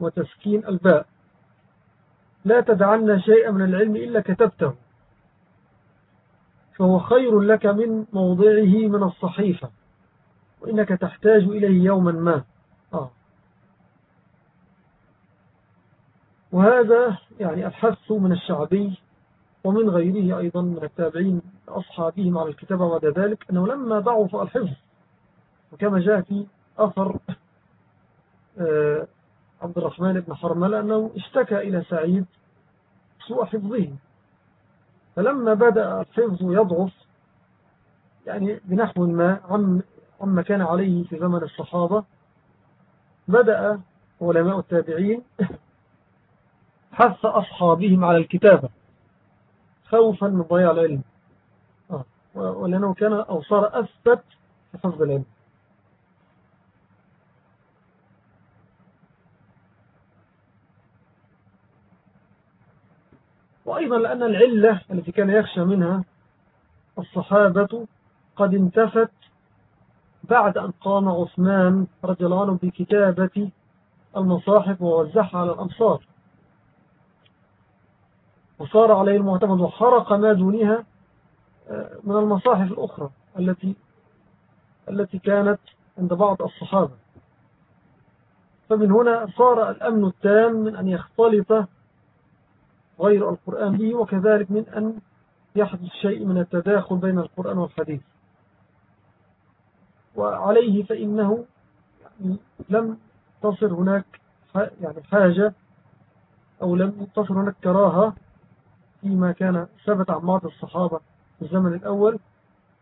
S2: وتسكين الباء لا تدعنا شيئا من العلم إلا كتبته. فهو خير لك من موضعه من الصحيفة. وإنك تحتاج إليه يوما ما. آه. وهذا يعني الحث من الشعبي ومن غيره أيضا من التابعين أصحابهم على الكتابة بعد ذلك أنه لما ضعف الحفظ وكما جاء في أثر آه، عبد الرحمن بن حرملة أنه اشتكى إلى سعيد سوء حفظه فلما بدأ الحفظ يضعف يعني بنحو ما عما كان عليه في زمن الصحابة بدأ علماء التابعين حث أصحابهم على الكتابة خوفا من ضياع العلم آه. ولأنه كان أو صار أثبت في حفظ العلم وأيضا لأن العلة التي كان يخشى منها الصحابة قد انتفت بعد أن قام عثمان رضي الله عنه بكتابة المصاحف ووزعها على الأمصار وصار عليه المعتمد وحرق ما دونها آه، من المصاحف الأخرى التي التي كانت عند بعض الصحابة. فمن هنا صار الأمن التام من أن يختلط غير القرآن به وكذلك من أن يحدث شيء من التداخل بين القرآن والحديث. وعليه فإنه لم تصر هناك يعني حاجة أو لم تصر هناك كراهة فيما كان ثبت عن بعض الصحابة في الزمن الأول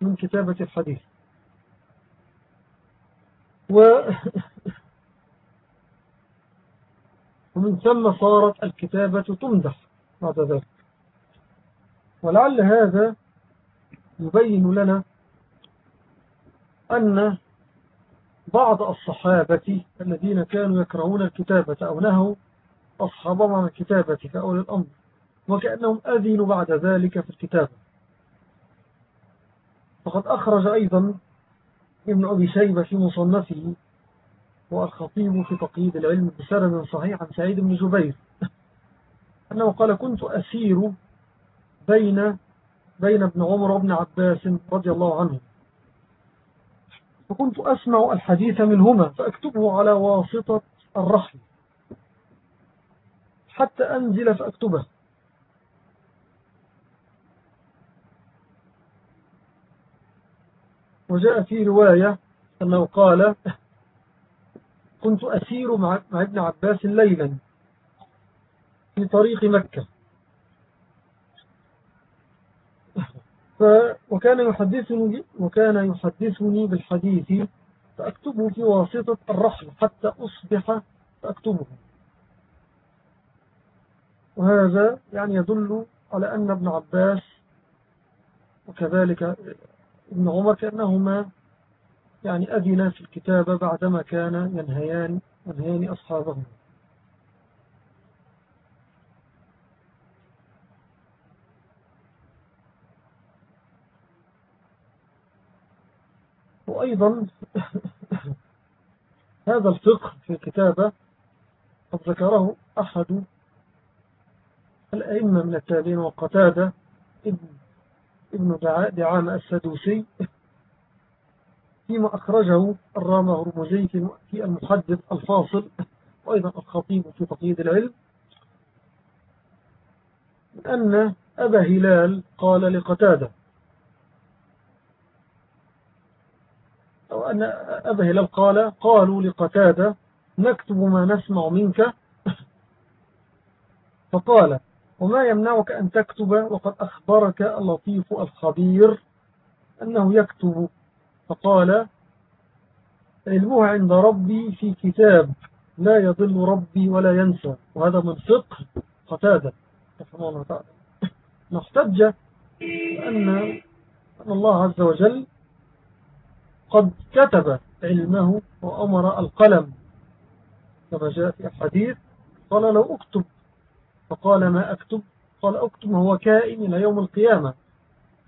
S2: من كتابة الحديث. و [laughs] ومن ثم صارت الكتابة تمدح. ذلك. ولعل هذا يبين لنا أن بعض الصحابة الذين كانوا يكرهون الكتابة أو نهوا أصحابهم عن الكتابة كأول الأمر وكأنهم أذنوا بعد ذلك في الكتابة فقد أخرج أيضا ابن أبي شيبة في مصنفه والخطيب في تقييد العلم بسرد صحيح عن سعيد بن جبير. أنه قال كنت أسير بين بين ابن عمر وابن عباس رضي الله عنه فكنت أسمع الحديث منهما فأكتبه على واسطة الرحل. حتى أنزل فأكتبه. وجاء في رواية أنه قال كنت أسير مع ابن عباس ليلا. في طريق مكة. وكان يحدثني وكان يحدثني بالحديث فأكتبه في واسطة الرحل حتى أصبح فأكتبه. وهذا يعني يدل على أن ابن عباس وكذلك ابن عمر كأنهما يعني أذنا في الكتابة بعدما كان ينهيان, ينهيان أصحابهم. وأيضا [laughs] هذا الفقه في الكتابة قد ذكره أحد الأئمة من التابعين وقتادة ابن, ابن السدوسي فيما أخرجه الرامة هرمزي في المحدث الفاصل وأيضا الخطيب في تقييد العلم أن أبا هلال قال لقتادة أو أن أبا هلال قال قالوا لقتادة نكتب ما نسمع منك. [laughs] فقال وما يمنعك أن تكتب وقد أخبرك اللطيف الخبير أنه يكتب. فقال علمه عند ربي في كتاب لا يضل ربي ولا ينسى. وهذا من فقه قتادة رحمه الله تعالى. [laughs] نحتج أن الله عز وجل قد كتب علمه وأمر القلم. كما جاء في الحديث قال لو أكتب. فقال ما أكتب؟ قال أكتب هو كائن إلى يوم القيامة.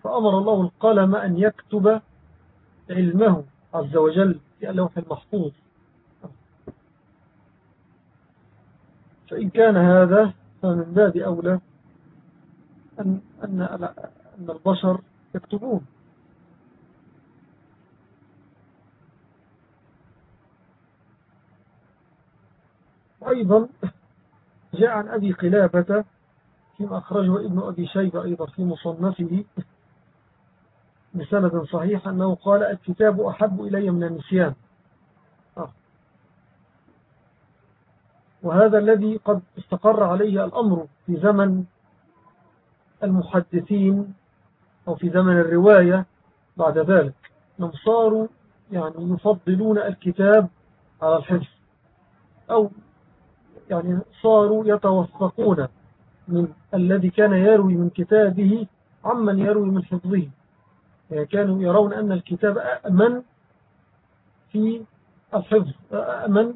S2: فأمر الله القلم أن يكتب علمه عز وجل في اللوح المحفوظ. فإن كان هذا فمن باب أولى أن, أن, أن البشر يكتبون. وأيضا جاء عن أبي قلابة فيما أخرجه ابن أبي شيبة أيضا في مصنفه بسند صحيح أنه قال الكتاب أحب إلي من النسيان آه. وهذا الذي قد استقر عليه الأمر في زمن المحدثين أو في زمن الرواية بعد ذلك أنهم صاروا يعني يفضلون الكتاب على الحفظ أو يعني صاروا يتوثقون من الذي كان يروي من كتابه عمن يروي من حفظه. يعني كانوا يرون أن الكتاب أمن في الحفظ أمن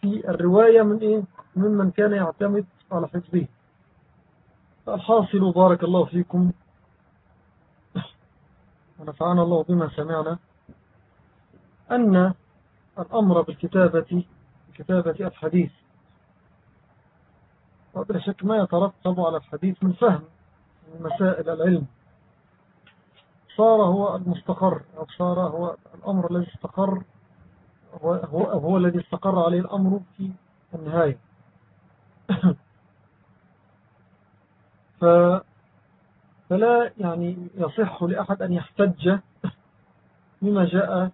S2: في الرواية من إيه؟ ممن كان يعتمد على حفظه. الحاصل بارك الله فيكم. ونفعنا الله بما سمعنا. أن الأمر بالكتابة كتابة الحديث. وبلا شك ما يترتب على الحديث من فهم من مسائل العلم. صار هو المستقر أو صار هو الأمر الذي استقر هو, هو, الذي استقر عليه الأمر في النهاية. ف فلا يعني يصح لأحد أن يحتج بما جاء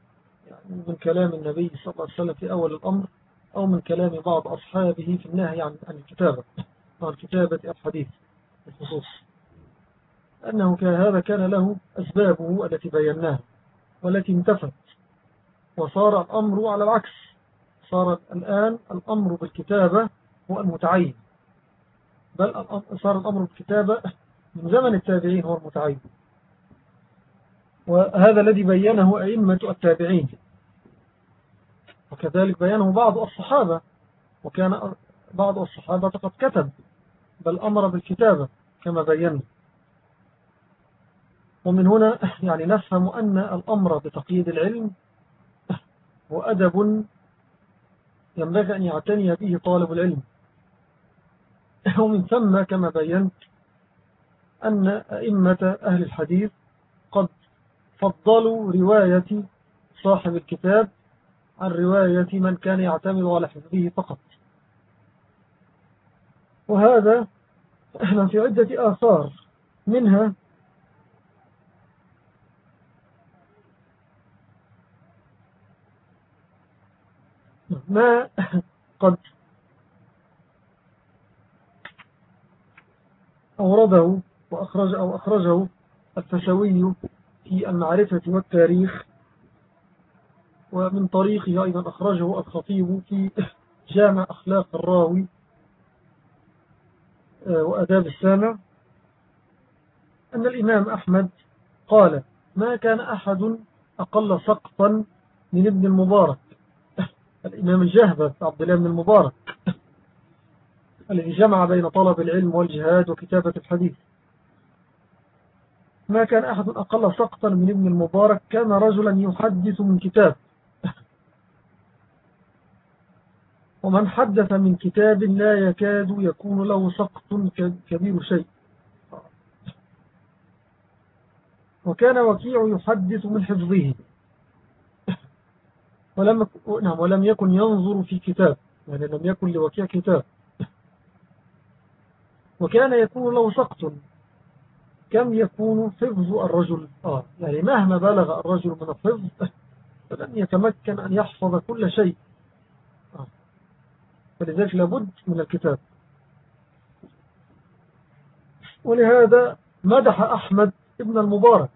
S2: يعني من كلام النبي صلى الله عليه وسلم في أول الأمر أو من كلام بعض أصحابه في النهي عن الكتابة. عن كتابة الحديث الخصوص. أنه هذا كان له أسبابه التي بيناها والتي انتفت. وصار الأمر على العكس. صار الآن الأمر بالكتابة هو المتعين. بل صار الأمر بالكتابة من زمن التابعين هو المتعين. وهذا الذي بينه أئمة التابعين. وكذلك بينه بعض الصحابة. وكان بعض الصحابة قد كتب بل أمر بالكتابة كما بينا. ومن هنا [laughs] يعني نفهم أن الأمر بتقييد العلم [laughs] هو أدب ينبغي أن يعتني به طالب العلم. [laughs] ومن ثم كما بينت أن أئمة أهل الحديث قد فضلوا رواية صاحب الكتاب عن رواية من كان يعتمد على حفظه فقط. وهذا في عدة آثار. منها ما قد أورده وأخرج أو أخرجه الفسوي في المعرفة والتاريخ. ومن طريقه أيضا أخرجه الخطيب في جامع أخلاق الراوي. وأداب السامع أن الإمام أحمد قال ما كان أحد أقل سقطا من ابن المبارك. [laughs] الإمام الجهبة عبد الله بن المبارك [laughs] الذي جمع بين طلب العلم والجهاد وكتابة الحديث. ما كان أحد أقل سقطا من ابن المبارك كان رجلا يحدث من كتاب. ومن حدث من كتاب لا يكاد يكون له سقط كبير شيء. وكان وكيع يحدث من حفظه. ولم, نعم ولم يكن ينظر في كتاب يعني لم يكن لوكيع كتاب. وكان يكون له سقط. كم يكون حفظ الرجل؟ آه يعني مهما بلغ الرجل من الحفظ فلن يتمكن أن يحفظ كل شيء. فلذلك لابد من الكتاب. ولهذا مدح أحمد ابن المبارك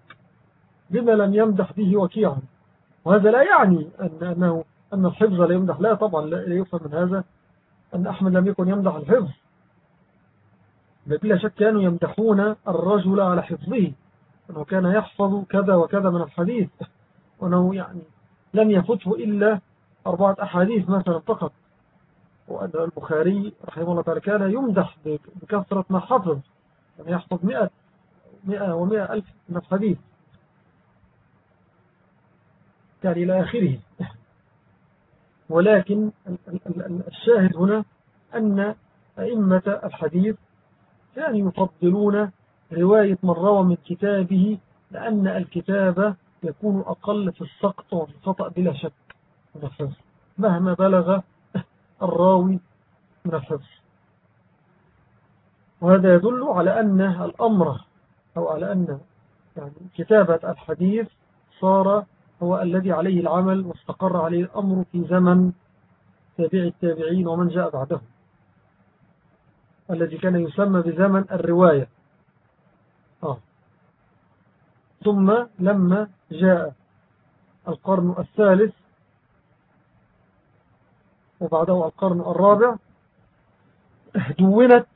S2: بما لم يمدح به وكيعا. وهذا لا يعني أن أنه أن الحفظ لا يمدح. لا طبعا لا يفهم من هذا أن أحمد لم يكن يمدح الحفظ. بلا شك كانوا يمدحون الرجل على حفظه. أنه كان يحفظ كذا وكذا من الحديث. [laughs] وأنه يعني لم يفته إلا أربعة أحاديث مثلا فقط. وأن البخاري رحمه الله تعالى كان يمدح بكثرة ما حفظ يعني يحفظ مئة, مئة ومئة ألف من الحديث. يعني إلى آخره. ولكن الشاهد هنا أن أئمة الحديث كانوا يفضلون رواية من روى من كتابه لأن الكتاب يكون أقل في السقط وفي الخطأ بلا شك. مهما بلغ الراوي من الحفظ. وهذا يدل على أن الأمر أو على أن يعني كتابة الحديث صار هو الذي عليه العمل واستقر عليه الأمر في زمن تابع التابعين ومن جاء بعدهم الذي كان يسمى بزمن الرواية. آه. ثم لما جاء القرن الثالث وبعده القرن الرابع دونت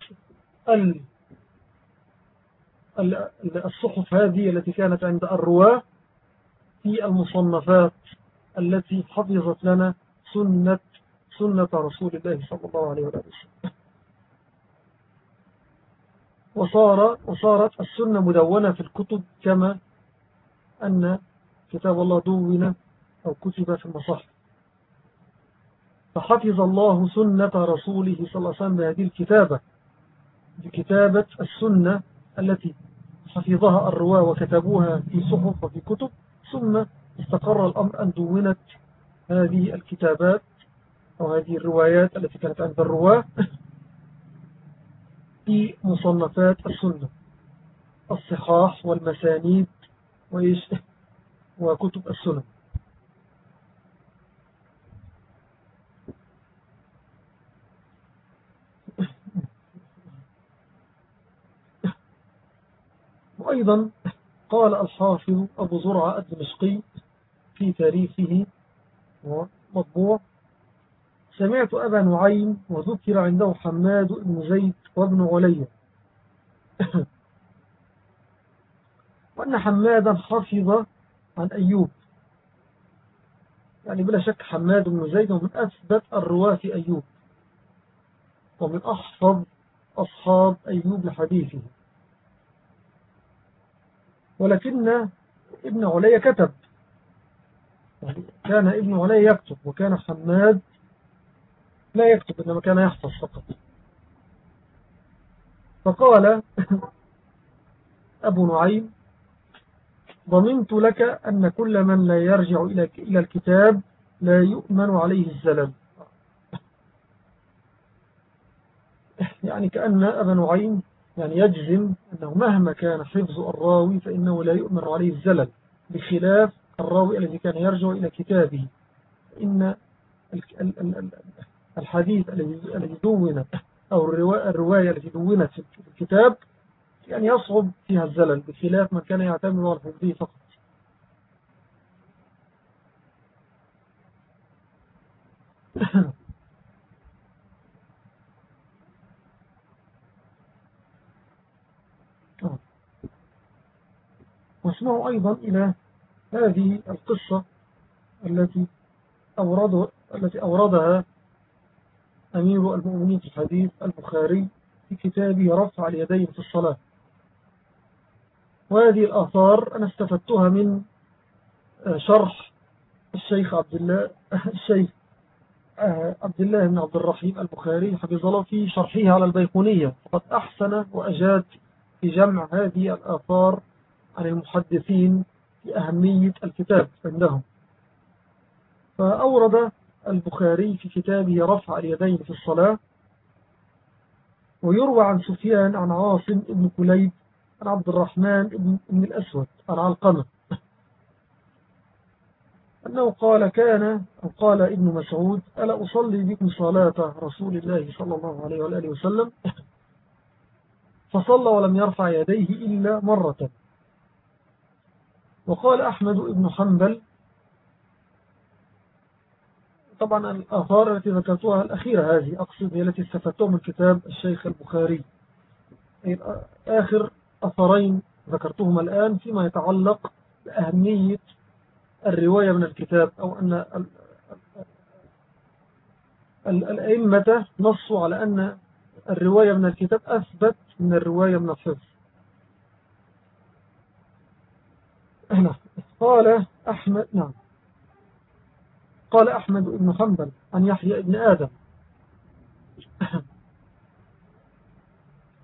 S2: الصحف هذه التي كانت عند الرواة في المصنفات التي حفظت لنا سنة سنة رسول الله صلى الله عليه وسلم. وصار وصارت السنة مدونة في الكتب كما أن كتاب الله دون أو كتب في المصحف فحفظ الله سنة رسوله صلى الله عليه وسلم بهذه الكتابة بكتابة السنة التي حفظها الرواة وكتبوها في صحف وفي كتب ثم استقر الأمر أن دونت هذه الكتابات أو هذه الروايات التي كانت عند الرواة [laughs] في مصنفات السنة. الصحاح والمسانيد [laughs] وكتب السنة. وأيضا قال الحافظ أبو زرعة الدمشقي في تاريخه مطبوع سمعت أبا نعيم وذكر عنده حماد بن زيد وابن علي. [coughs] وأن حمادا حفظ عن أيوب. يعني بلا شك حماد بن زيد ومن أثبت الرواة أيوب. ومن أحفظ أصحاب أيوب لحديثه. ولكن ابن علي كتب. كان ابن علي يكتب وكان حماد لا يكتب إنما كان يحفظ فقط. فقال أبو نعيم ضمنت لك أن كل من لا يرجع إلى الكتاب لا يؤمن عليه الزلل. يعني كأن أبا نعيم يعني يجزم أنه مهما كان حفظ الراوي فإنه لا يؤمن عليه الزلل بخلاف الراوي الذي كان يرجع إلى كتابه. إن الحديث الذي دون أو الرواية التي دونت في الكتاب يعني يصعب فيها الزلل بخلاف من كان يعتمد على حفظه فقط. [laughs] واسمعوا أيضا إلى هذه القصة التي أورد التي أوردها أمير المؤمنين في الحديث البخاري في كتابه رفع اليدين في الصلاة. وهذه الآثار أنا استفدتها من شرح الشيخ عبد الله [laughs] الشيخ عبد الله بن عبد الرحيم البخاري حفظ الله في شرحه على البيقونية. فقد أحسن وأجاد في جمع هذه الآثار عن المحدثين في أهمية الكتاب عندهم. فأورد البخاري في كتابه رفع اليدين في الصلاة ويروى عن سفيان عن عاصم بن كليب عن عبد الرحمن بن الأسود عن علقمة أنه قال كان أو قال ابن مسعود ألا أصلي بكم صلاة رسول الله صلى الله عليه وآله وسلم؟ فصلى ولم يرفع يديه إلا مرة. وقال أحمد بن حنبل طبعا الآثار التي ذكرتها الأخيرة هذه أقصد هي التي استفدتها من كتاب الشيخ البخاري. آخر أثرين ذكرتهما الآن فيما يتعلق بأهمية الرواية من الكتاب أو أن الأئمة نصوا على أن الرواية من الكتاب أثبت من الرواية من الحفظ نعم. قال أحمد نعم. قال أحمد بن حنبل عن يحيى بن آدم.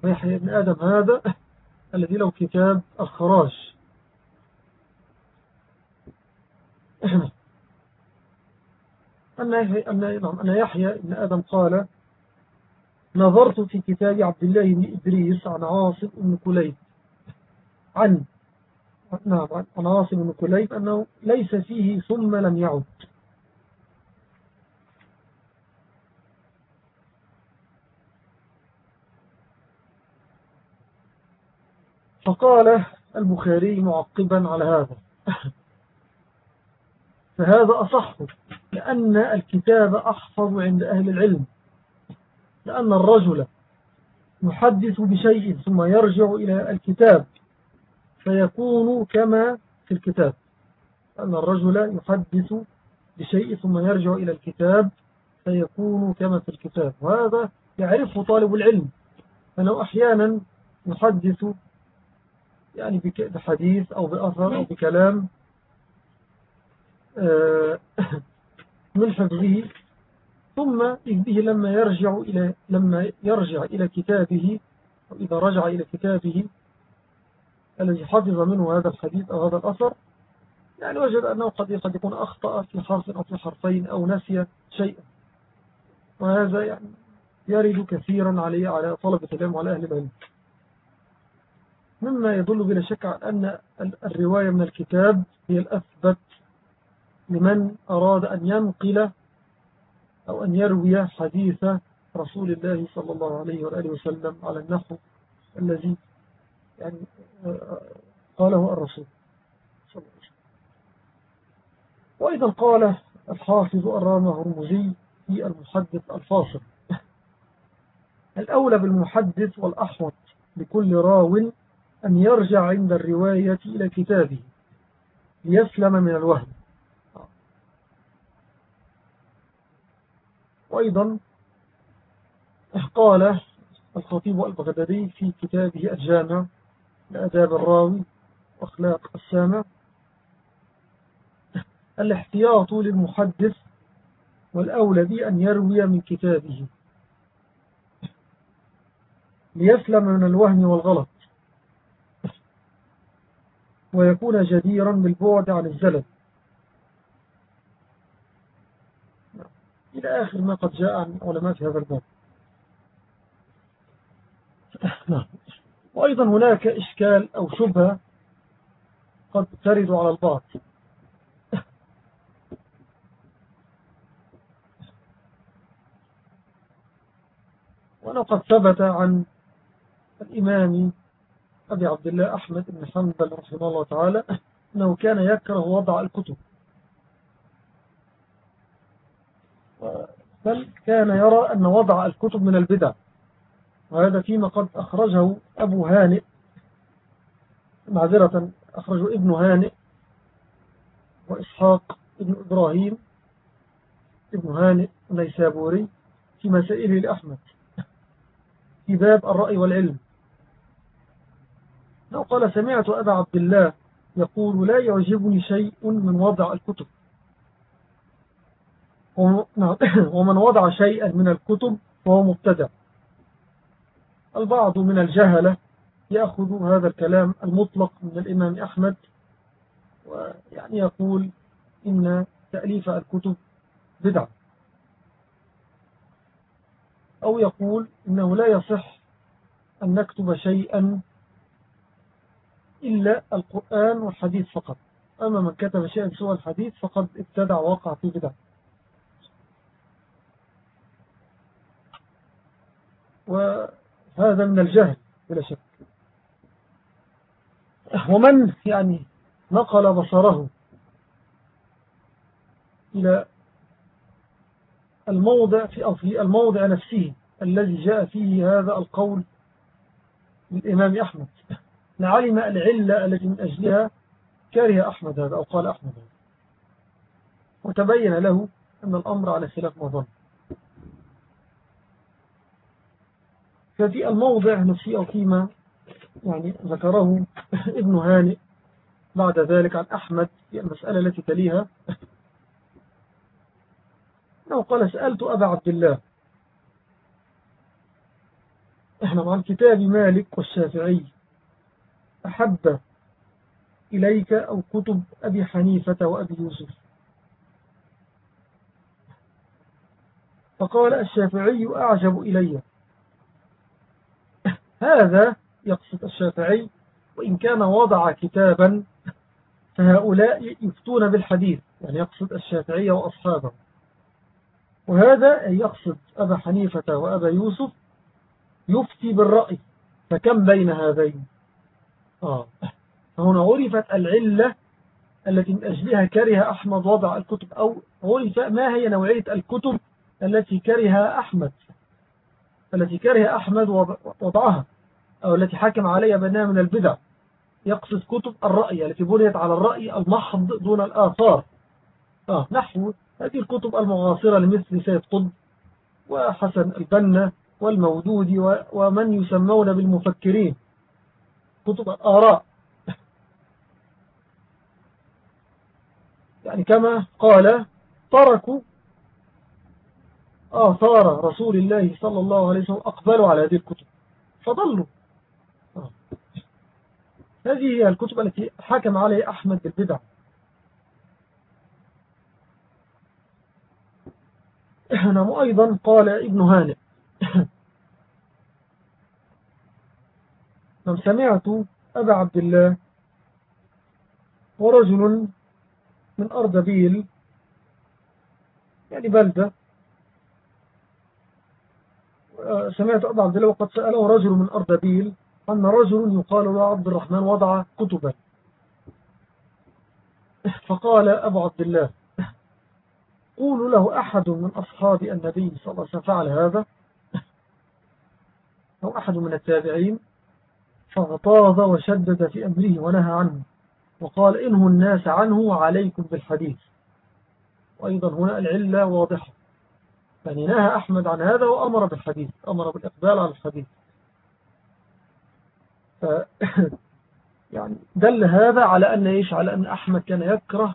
S2: ويحيى بن آدم هذا الذي له كتاب الخراج. أن يحيى بن آدم قال نظرت في كتاب عبد الله بن إدريس عن عاصم بن كليب عن نعم عن عاصم بن كليب أنه ليس فيه ثم لم يعد. فقال البخاري معقبا على هذا. [laughs] فهذا أصح لأن الكتاب أحفظ عند أهل العلم لأن الرجل يحدث بشيء ثم يرجع إلى الكتاب. فيكون كما في الكتاب. أن الرجل يحدث بشيء ثم يرجع إلى الكتاب فيكون كما في الكتاب. وهذا يعرفه طالب العلم. أنه أحيانا يحدث يعني بحديث أو بأثر أو بكلام آه، من حفظه ثم به لما يرجع إلى لما يرجع إلى كتابه أو إذا رجع إلى كتابه الذي حفظ منه هذا الحديث أو هذا الأثر يعني وجد أنه قد قد يكون أخطأ في حرف أو في حرفين أو نسي شيئا. وهذا يعني يرد كثيرا عليه على طلبة العلم وعلى أهل العلم. مما يدل بلا شك على أن الرواية من الكتاب هي الأثبت لمن أراد أن ينقل أو أن يروي حديث رسول الله صلى الله عليه وآله وسلم على النحو الذي يعني قاله الرسول صلى الله عليه وسلم. وإذا قال الحافظ الرامة هرمزي في المحدث الفاصل. [laughs] الأولى بالمحدث والأحوط لكل راو أن يرجع عند الرواية إلى كتابه ليسلم من الوهم. وأيضا قال الخطيب البغدادي في كتابه الجامع لأداب الراوي وأخلاق السامع. الاحتياط للمحدث والأولى بأن يروي من كتابه. ليسلم من الوهم والغلط. ويكون جديرا بالبعد عن الزلل. إلى آخر ما قد جاء عن علماء في هذا الباب. نعم. وأيضا هناك إشكال أو شبهة قد ترد على البعض وأنا قد ثبت عن الإمام أبي عبد الله أحمد بن حنبل رحمه الله تعالى أنه كان يكره وضع الكتب. بل كان يرى أن وضع الكتب من البدع. وهذا فيما قد أخرجه أبو هانئ معذرة أخرجه ابن هانئ وإسحاق ابن إبراهيم ابن هانئ النيسابوري في مسائله لأحمد في باب الرأي والعلم. لو قال سمعت أبا عبد الله يقول لا يعجبني شيء من وضع الكتب. نعم. [laughs] ومن وضع شيئا من الكتب فهو مبتدع. البعض من الجهلة يأخذ هذا الكلام المطلق من الإمام أحمد ويعني يقول إن تأليف الكتب بدعة. أو يقول إنه لا يصح أن نكتب شيئا إلا القرآن والحديث فقط. أما من كتب شيئا سوى الحديث فقد ابتدع وقع في بدعة. وهذا من الجهل بلا شك. ومن يعني نقل بصره إلى الموضع في الموضع نفسه الذي جاء فيه هذا القول للإمام أحمد. لعلم العلة التي من أجلها كره أحمد هذا أو قال أحمد هذا. وتبين له أن الأمر على خلاف ما ظن. ففي الموضع نفسي أو فيما يعني ذكره [laughs] ابن هانئ بعد ذلك عن أحمد في المسألة التي تليها. أنه قال سألت أبا عبد الله. إحنا مع الكتاب مالك والشافعي. أحب إليك أو كتب أبي حنيفة وأبي يوسف. فقال الشافعي أعجب إلي. هذا يقصد الشافعي وإن كان وضع كتابا فهؤلاء يفتون بالحديث يعني يقصد الشافعية وأصحابه وهذا يقصد أبا حنيفة وأبا يوسف يفتي بالرأي فكم بين هذين آه. فهنا عرفت العلة التي من أجلها كره أحمد وضع الكتب أو عرف ما هي نوعية الكتب التي كره أحمد التي كره أحمد وضعها أو التي حكم عليها بأنها من البدع. يقصد كتب الرأي التي بنيت على الرأي المحض دون الآثار. آه نحو هذه الكتب المعاصرة لمثل سيد قطب وحسن البنا والمودود ومن يسمون بالمفكرين. كتب الآراء. يعني كما قال تركوا آثار رسول الله صلى الله عليه وسلم أقبلوا على هذه الكتب. فضلوا. هذه هي الكتب التي حكم عليها أحمد بالبدع. نعم أيضا قال ابن هانئ. [clears throat] نعم سمعت أبا عبد الله ورجل من أرضبيل يعني بلدة. سمعت أبا عبد الله وقد سأله رجل من أرضبيل أن رجل يقال له عبد الرحمن وضع كتبا. فقال أبو عبد الله قولوا له أحد من أصحاب النبي صلى الله عليه وسلم فعل هذا؟ أو أحد من التابعين؟ فاغتاظ وشدد في أمره ونهى عنه وقال إنه الناس عنه وعليكم بالحديث. وأيضا هنا العلة واضحة. يعني نهى أحمد عن هذا وأمر بالحديث أمر بالإقبال على الحديث. [coughs] يعني دل هذا على أن إيش؟ على أن أحمد كان يكره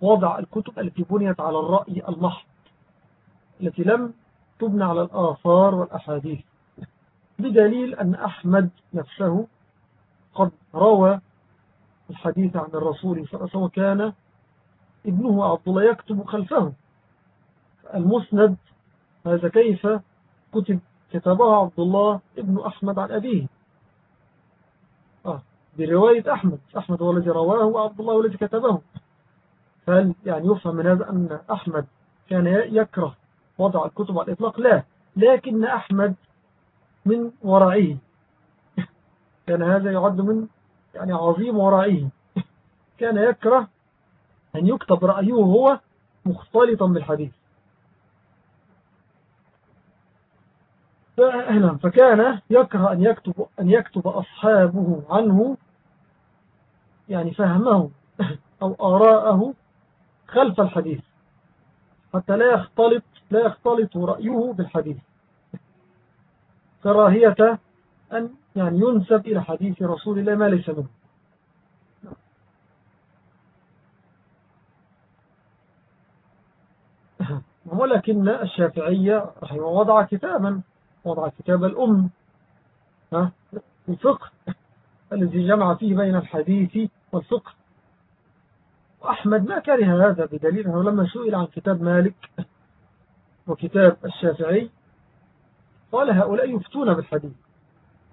S2: وضع الكتب التي بنيت على الرأي المحض التي لم تبنى على الآثار والأحاديث. بدليل أن أحمد نفسه قد روى الحديث عن الرسول صلى الله عليه وسلم وكان ابنه عبد الله يكتب خلفه. المسند هذا كيف؟ كتب كتبه عبد الله ابن أحمد عن أبيه. آه برواية أحمد. أحمد هو الذي رواه وعبد الله الذي كتبه. فهل يعني يفهم من هذا أن أحمد كان يكره وضع الكتب على الإطلاق؟ لا. لكن أحمد من ورعه كان هذا يعد من يعني عظيم ورعه كان يكره أن يكتب رأيه هو مختلطا بالحديث. فكان يكره أن يكتب, أن يكتب أصحابه عنه يعني فهمه [laughs] أو آراءه خلف الحديث. حتى لا يختلط لا يختلط رأيه بالحديث. كراهية أن يعني ينسب إلى حديث رسول الله ما ليس منه. [laughs] ولكن الشافعية رحمه وضع كتابا وضع كتاب الأم ها الفقه الذي جمع فيه بين الحديث والفقه. وأحمد ما كره هذا بدليل أنه لما سئل عن كتاب مالك وكتاب الشافعي قال هؤلاء يفتون بالحديث.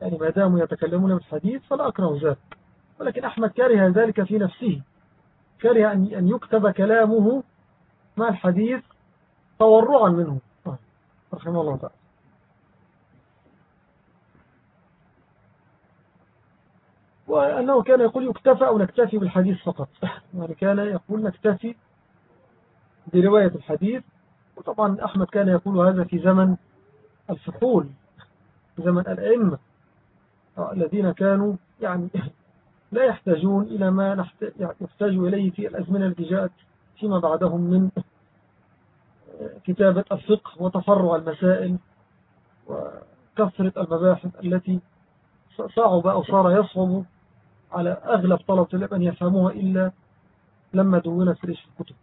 S2: يعني ما داموا يتكلمون بالحديث فلا أكره ذلك ولكن أحمد كره ذلك في نفسه. كره أن يكتب كلامه مع الحديث تورعا منه. رحمه الله تعالى. وأنه كان يقول يكتفى أو نكتفي بالحديث فقط. يعني كان يقول نكتفي برواية الحديث وطبعا أحمد كان يقول هذا في زمن الفحول في زمن الأئمة الذين كانوا يعني لا يحتاجون إلى ما يحتاج إليه في الأزمنة التي جاءت فيما بعدهم من كتابة الفقه وتفرع المسائل وكثرة المباحث التي صعب أو صار يصعب على أغلب طلبة العلم أن يفهموها إلا لما دونت في الكتب.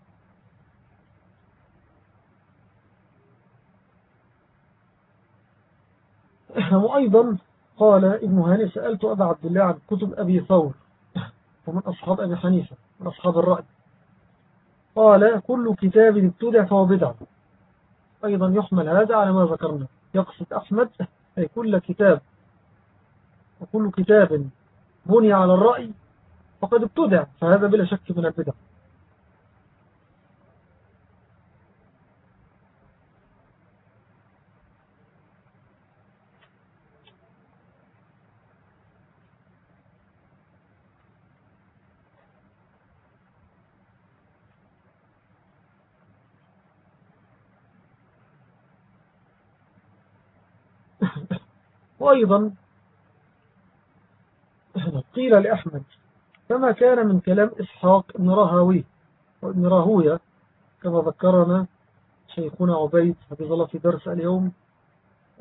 S2: وأيضا قال ابن هاني سألت أبا عبد الله عن كتب أبي ثور ومن أصحاب أبي حنيفة من أصحاب الرأي. قال كل كتاب ابتدع فهو بدعة أيضا يحمل هذا على ما ذكرنا. يقصد أحمد أي كل كتاب وكل كتاب بني على الرأي فقد ابتدع فهذا بلا شك من البدع. [laughs] وأيضا قيل لأحمد فما كان من كلام إسحاق بن رهاوي وابن راهوية كما ذكرنا شيخنا عبيد حفظ الله في درس اليوم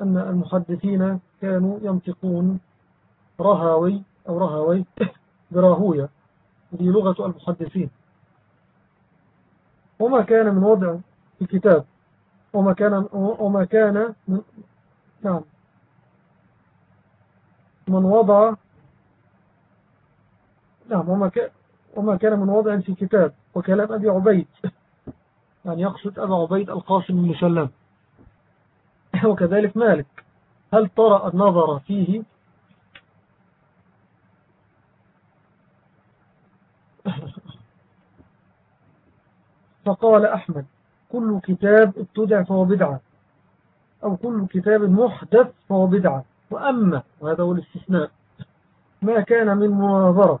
S2: أن المحدثين كانوا ينطقون رهاوي أو رهاوي براهوية هذه لغة المحدثين. وما كان من وضع في الكتاب وما كان وما كان من نعم. من وضع نعم وما, وما كان من وضع في كتاب وكلام أبي عبيد. يعني يقصد أبا عبيد القاسم المسلم [laughs] وكذلك مالك. هل ترى النظر فيه؟ [laughs] فقال أحمد كل كتاب ابتدع فهو بدعة أو كل كتاب محدث فهو بدعة. وأما وهذا هو الاستثناء ما كان من مناظرة نعم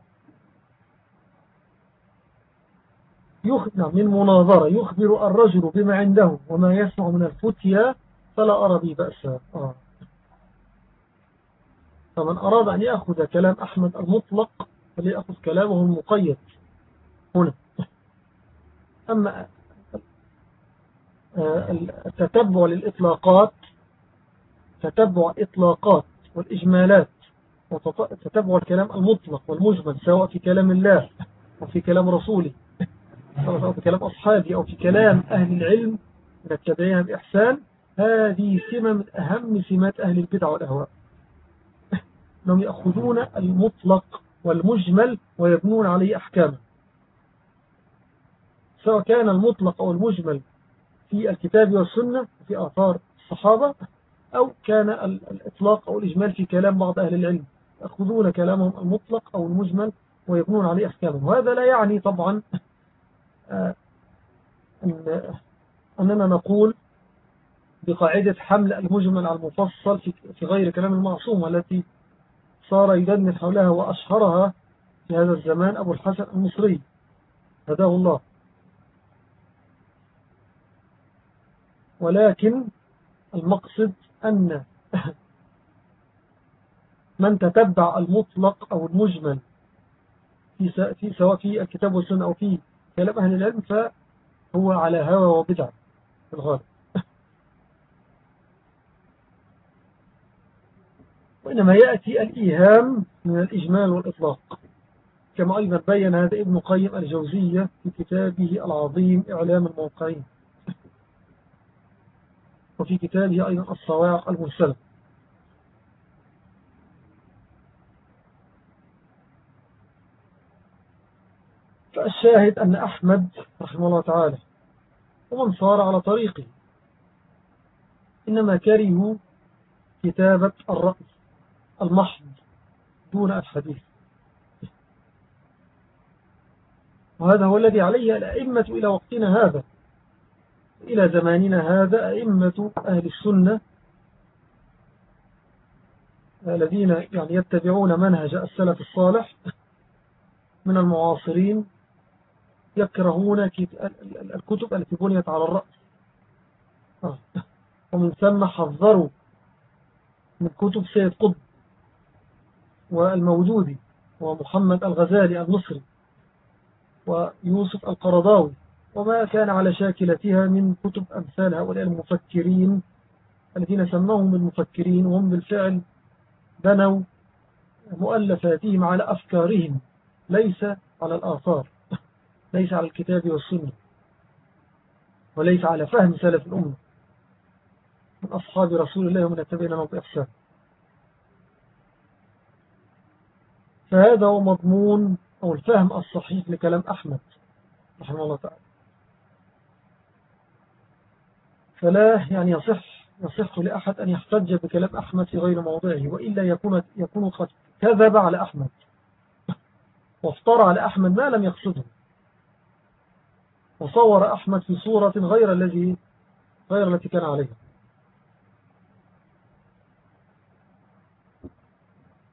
S2: من مناظرة يخبر الرجل بما عنده وما يسمع من الفتية فلا أرى به بأسا. آه. فمن أراد أن يأخذ كلام أحمد المطلق فليأخذ كلامه المقيد. هنا. أما التتبع للإطلاقات تتبع الإطلاقات والإجمالات وتتبع الكلام المطلق والمجمل سواء في كلام الله أو في كلام رسوله. أو في كلام أصحابه أو في كلام أهل العلم من التبعيها بإحسان. هذه سمة من أهم سمات أهل البدع والأهواء. [laughs] أنهم يأخذون المطلق والمجمل ويبنون عليه أحكامه. سواء كان المطلق أو المجمل في الكتاب والسنة في آثار الصحابة أو كان الإطلاق أو الإجمال في كلام بعض أهل العلم. يأخذون كلامهم المطلق أو المجمل ويبنون عليه أحكامهم. وهذا لا يعني طبعا آه، أننا نقول بقاعدة حمل المجمل على المفصل في غير كلام المعصوم التي صار يدمر حولها وأشهرها في هذا الزمان أبو الحسن المصري. هداه الله. ولكن المقصد أن [laughs] من تتبع المطلق أو المجمل في سواء في الكتاب والسنة أو في كلام أهل العلم فهو على هوى وبدع في الغالب. [laughs] وإنما يأتي الإيهام من الإجمال والإطلاق. كما أيضا بين هذا ابن قيم الجوزية في كتابه العظيم إعلام الموقعين. [laughs] وفي كتابه أيضا الصواعق المرسلة. فالشاهد أن أحمد رحمه الله تعالى ومن صار على طريقه. إنما كرهوا كتابة الرأي المحض دون الحديث. وهذا هو الذي عليه الأئمة إلى وقتنا هذا. إلى زماننا هذا أئمة أهل السنة الذين يعني يتبعون منهج السلف الصالح من المعاصرين يكرهون الكتب التي بنيت على الرأس آه. ومن ثم حذروا من كتب سيد قطب والموجودي ومحمد الغزالي المصري ويوسف القرضاوي وما كان على شاكلتها من كتب أمثال هؤلاء المفكرين الذين سموهم المفكرين وهم بالفعل بنوا مؤلفاتهم على أفكارهم ليس على الآثار ليس على الكتاب والسنة وليس على فهم سلف الأمة. من أصحاب رسول الله ومن التبين لهم بإحسان فهذا هو مضمون أو الفهم الصحيح لكلام أحمد رحمه الله تعالى. فلا يعني يصح يصح لأحد أن يحتج بكلام أحمد في غير موضعه وإلا يكون, يكون قد كذب على أحمد. وافترى على أحمد ما لم يقصده. وصور أحمد في صورة غير الذي غير التي كان عليها.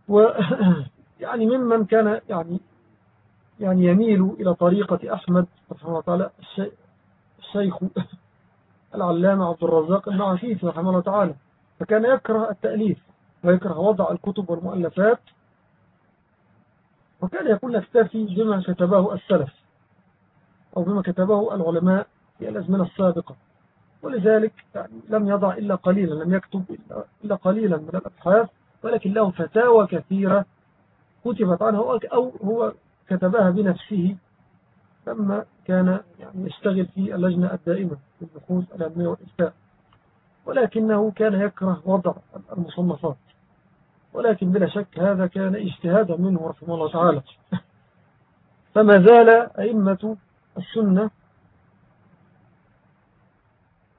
S2: و [clears throat] يعني ممن كان يعني يعني يميل إلى طريقة أحمد رحمه الله تعالى الشيخ [laughs] العلامة عبد الرزاق بن عفيف رحمه الله تعالى. فكان يكره التأليف ويكره وضع الكتب والمؤلفات وكان يقول نكتفي بما كتبه السلف. أو بما كتبه العلماء في الأزمنة السابقة. ولذلك يعني لم يضع إلا قليلا لم يكتب إلا قليلا من الأبحاث ولكن له فتاوى كثيرة كتبت عنه أو هو كتبها بنفسه لما كان يعني يشتغل في اللجنة الدائمة في البحوث العلمية والإفتاء. ولكنه كان يكره وضع المصنفات. ولكن بلا شك هذا كان اجتهادا منه رحمه الله تعالى. [laughs] فما زال أئمة السنة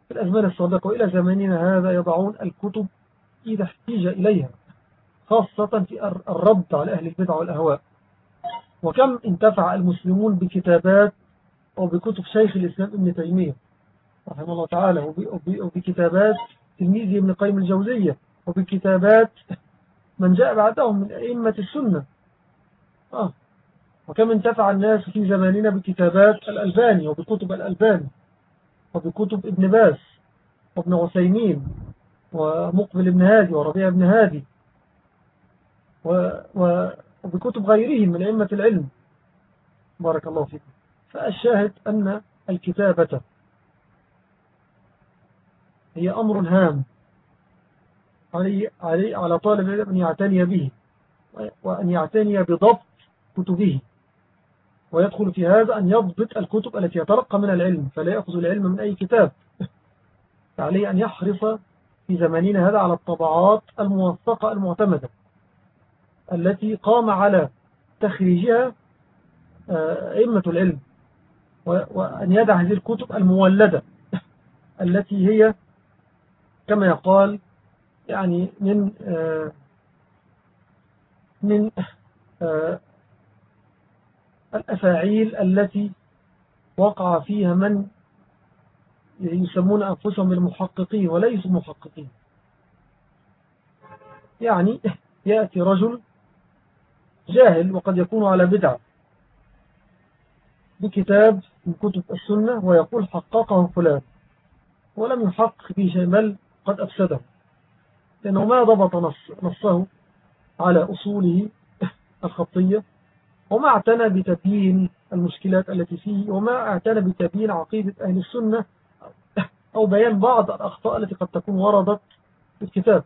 S2: في الأزمان السابقة وإلى زماننا هذا يضعون الكتب إذا احتيج إليها خاصة في الرد على أهل البدع والأهواء وكم انتفع المسلمون بكتابات أو بكتب شيخ الإسلام ابن تيمية رحمه الله تعالى وبكتابات تلميذه ابن قيم الجوزية وبكتابات من جاء بعدهم من أئمة السنة آه. وكم انتفع الناس في زماننا بكتابات الألباني وبكتب الألباني وبكتب ابن باس وابن عثيمين ومقبل ابن هادي وربيع ابن هادي. وبكتب غيرهم من أئمة العلم بارك الله فيكم فالشاهد أن الكتابة هي أمر هام علي, علي على طالب العلم أن يعتني به وأن يعتني بضبط كتبه ويدخل في هذا أن يضبط الكتب التي يتلقى من العلم فلا يأخذ العلم من أي كتاب. [laughs] فعليه أن يحرص في زماننا هذا على الطبعات الموثقة المعتمدة التي قام على تخريجها آه، أئمة العلم وأن يدع هذه الكتب المولدة [laughs] التي هي كما يقال يعني من آه، من آه، الأفاعيل التي وقع فيها من يسمون أنفسهم المحققين وليسوا محققين. يعني يأتي رجل جاهل وقد يكون على بدعة بكتاب من كتب السنة ويقول حققه فلان ولم يحقق به شيء بل قد أفسده. لأنه ما ضبط نص نصه على أصوله الخطية وما اعتنى بتبيين المشكلات التي فيه وما اعتنى بتبيين عقيدة أهل السنة أو بيان بعض الأخطاء التي قد تكون وردت في الكتاب.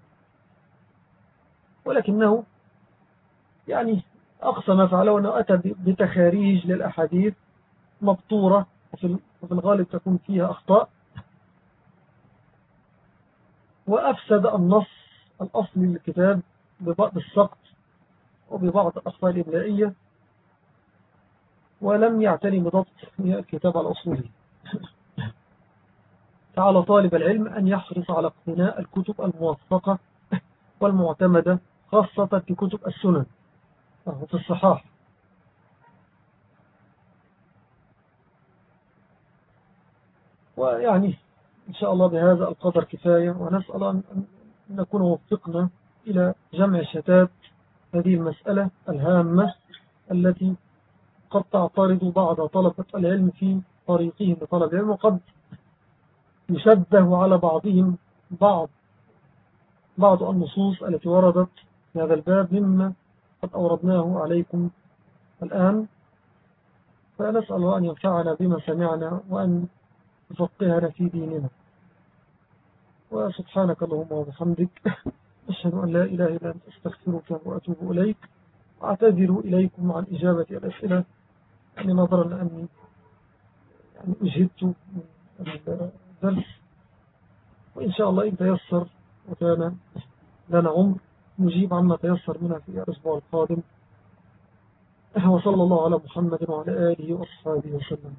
S2: ولكنه يعني أقصى ما فعله أنه أتى بتخاريج للأحاديث مبطورة وفي الغالب تكون فيها أخطاء. وأفسد النص الأصلي للكتاب بالسقط وببعض الأخطاء الإبلائية ولم يعتني بضبط الكتاب على أصوله فعلى طالب العلم أن يحرص على اقتناء الكتب الموثقة والمعتمدة خاصة في كتب السنن. وفي الصحاح. ويعني إن شاء الله بهذا القدر كفاية ونسأل أن نكون وفقنا إلى جمع شتات هذه المسألة الهامة التي قد تعترض بعض طلبة العلم في طريقهم لطلب العلم وقد يشبه على بعضهم بعض بعض النصوص التي وردت في هذا الباب مما قد أوردناه عليكم الآن. فنسأل الله أن ينفعنا بما سمعنا وأن يفقهنا في ديننا. وسبحانك اللهم وبحمدك أشهد أن لا إله إلا أنت أستغفرك وأتوب إليك. وأعتذر إليكم عن إجابة الأسئلة. يعني نظرا لأني يعني أجهدت الدرس وإن شاء الله إن تيسر وكان لنا عمر نجيب عما تيسر منها في الأسبوع القادم. وصلى الله على محمد وعلى آله وأصحابه وسلم.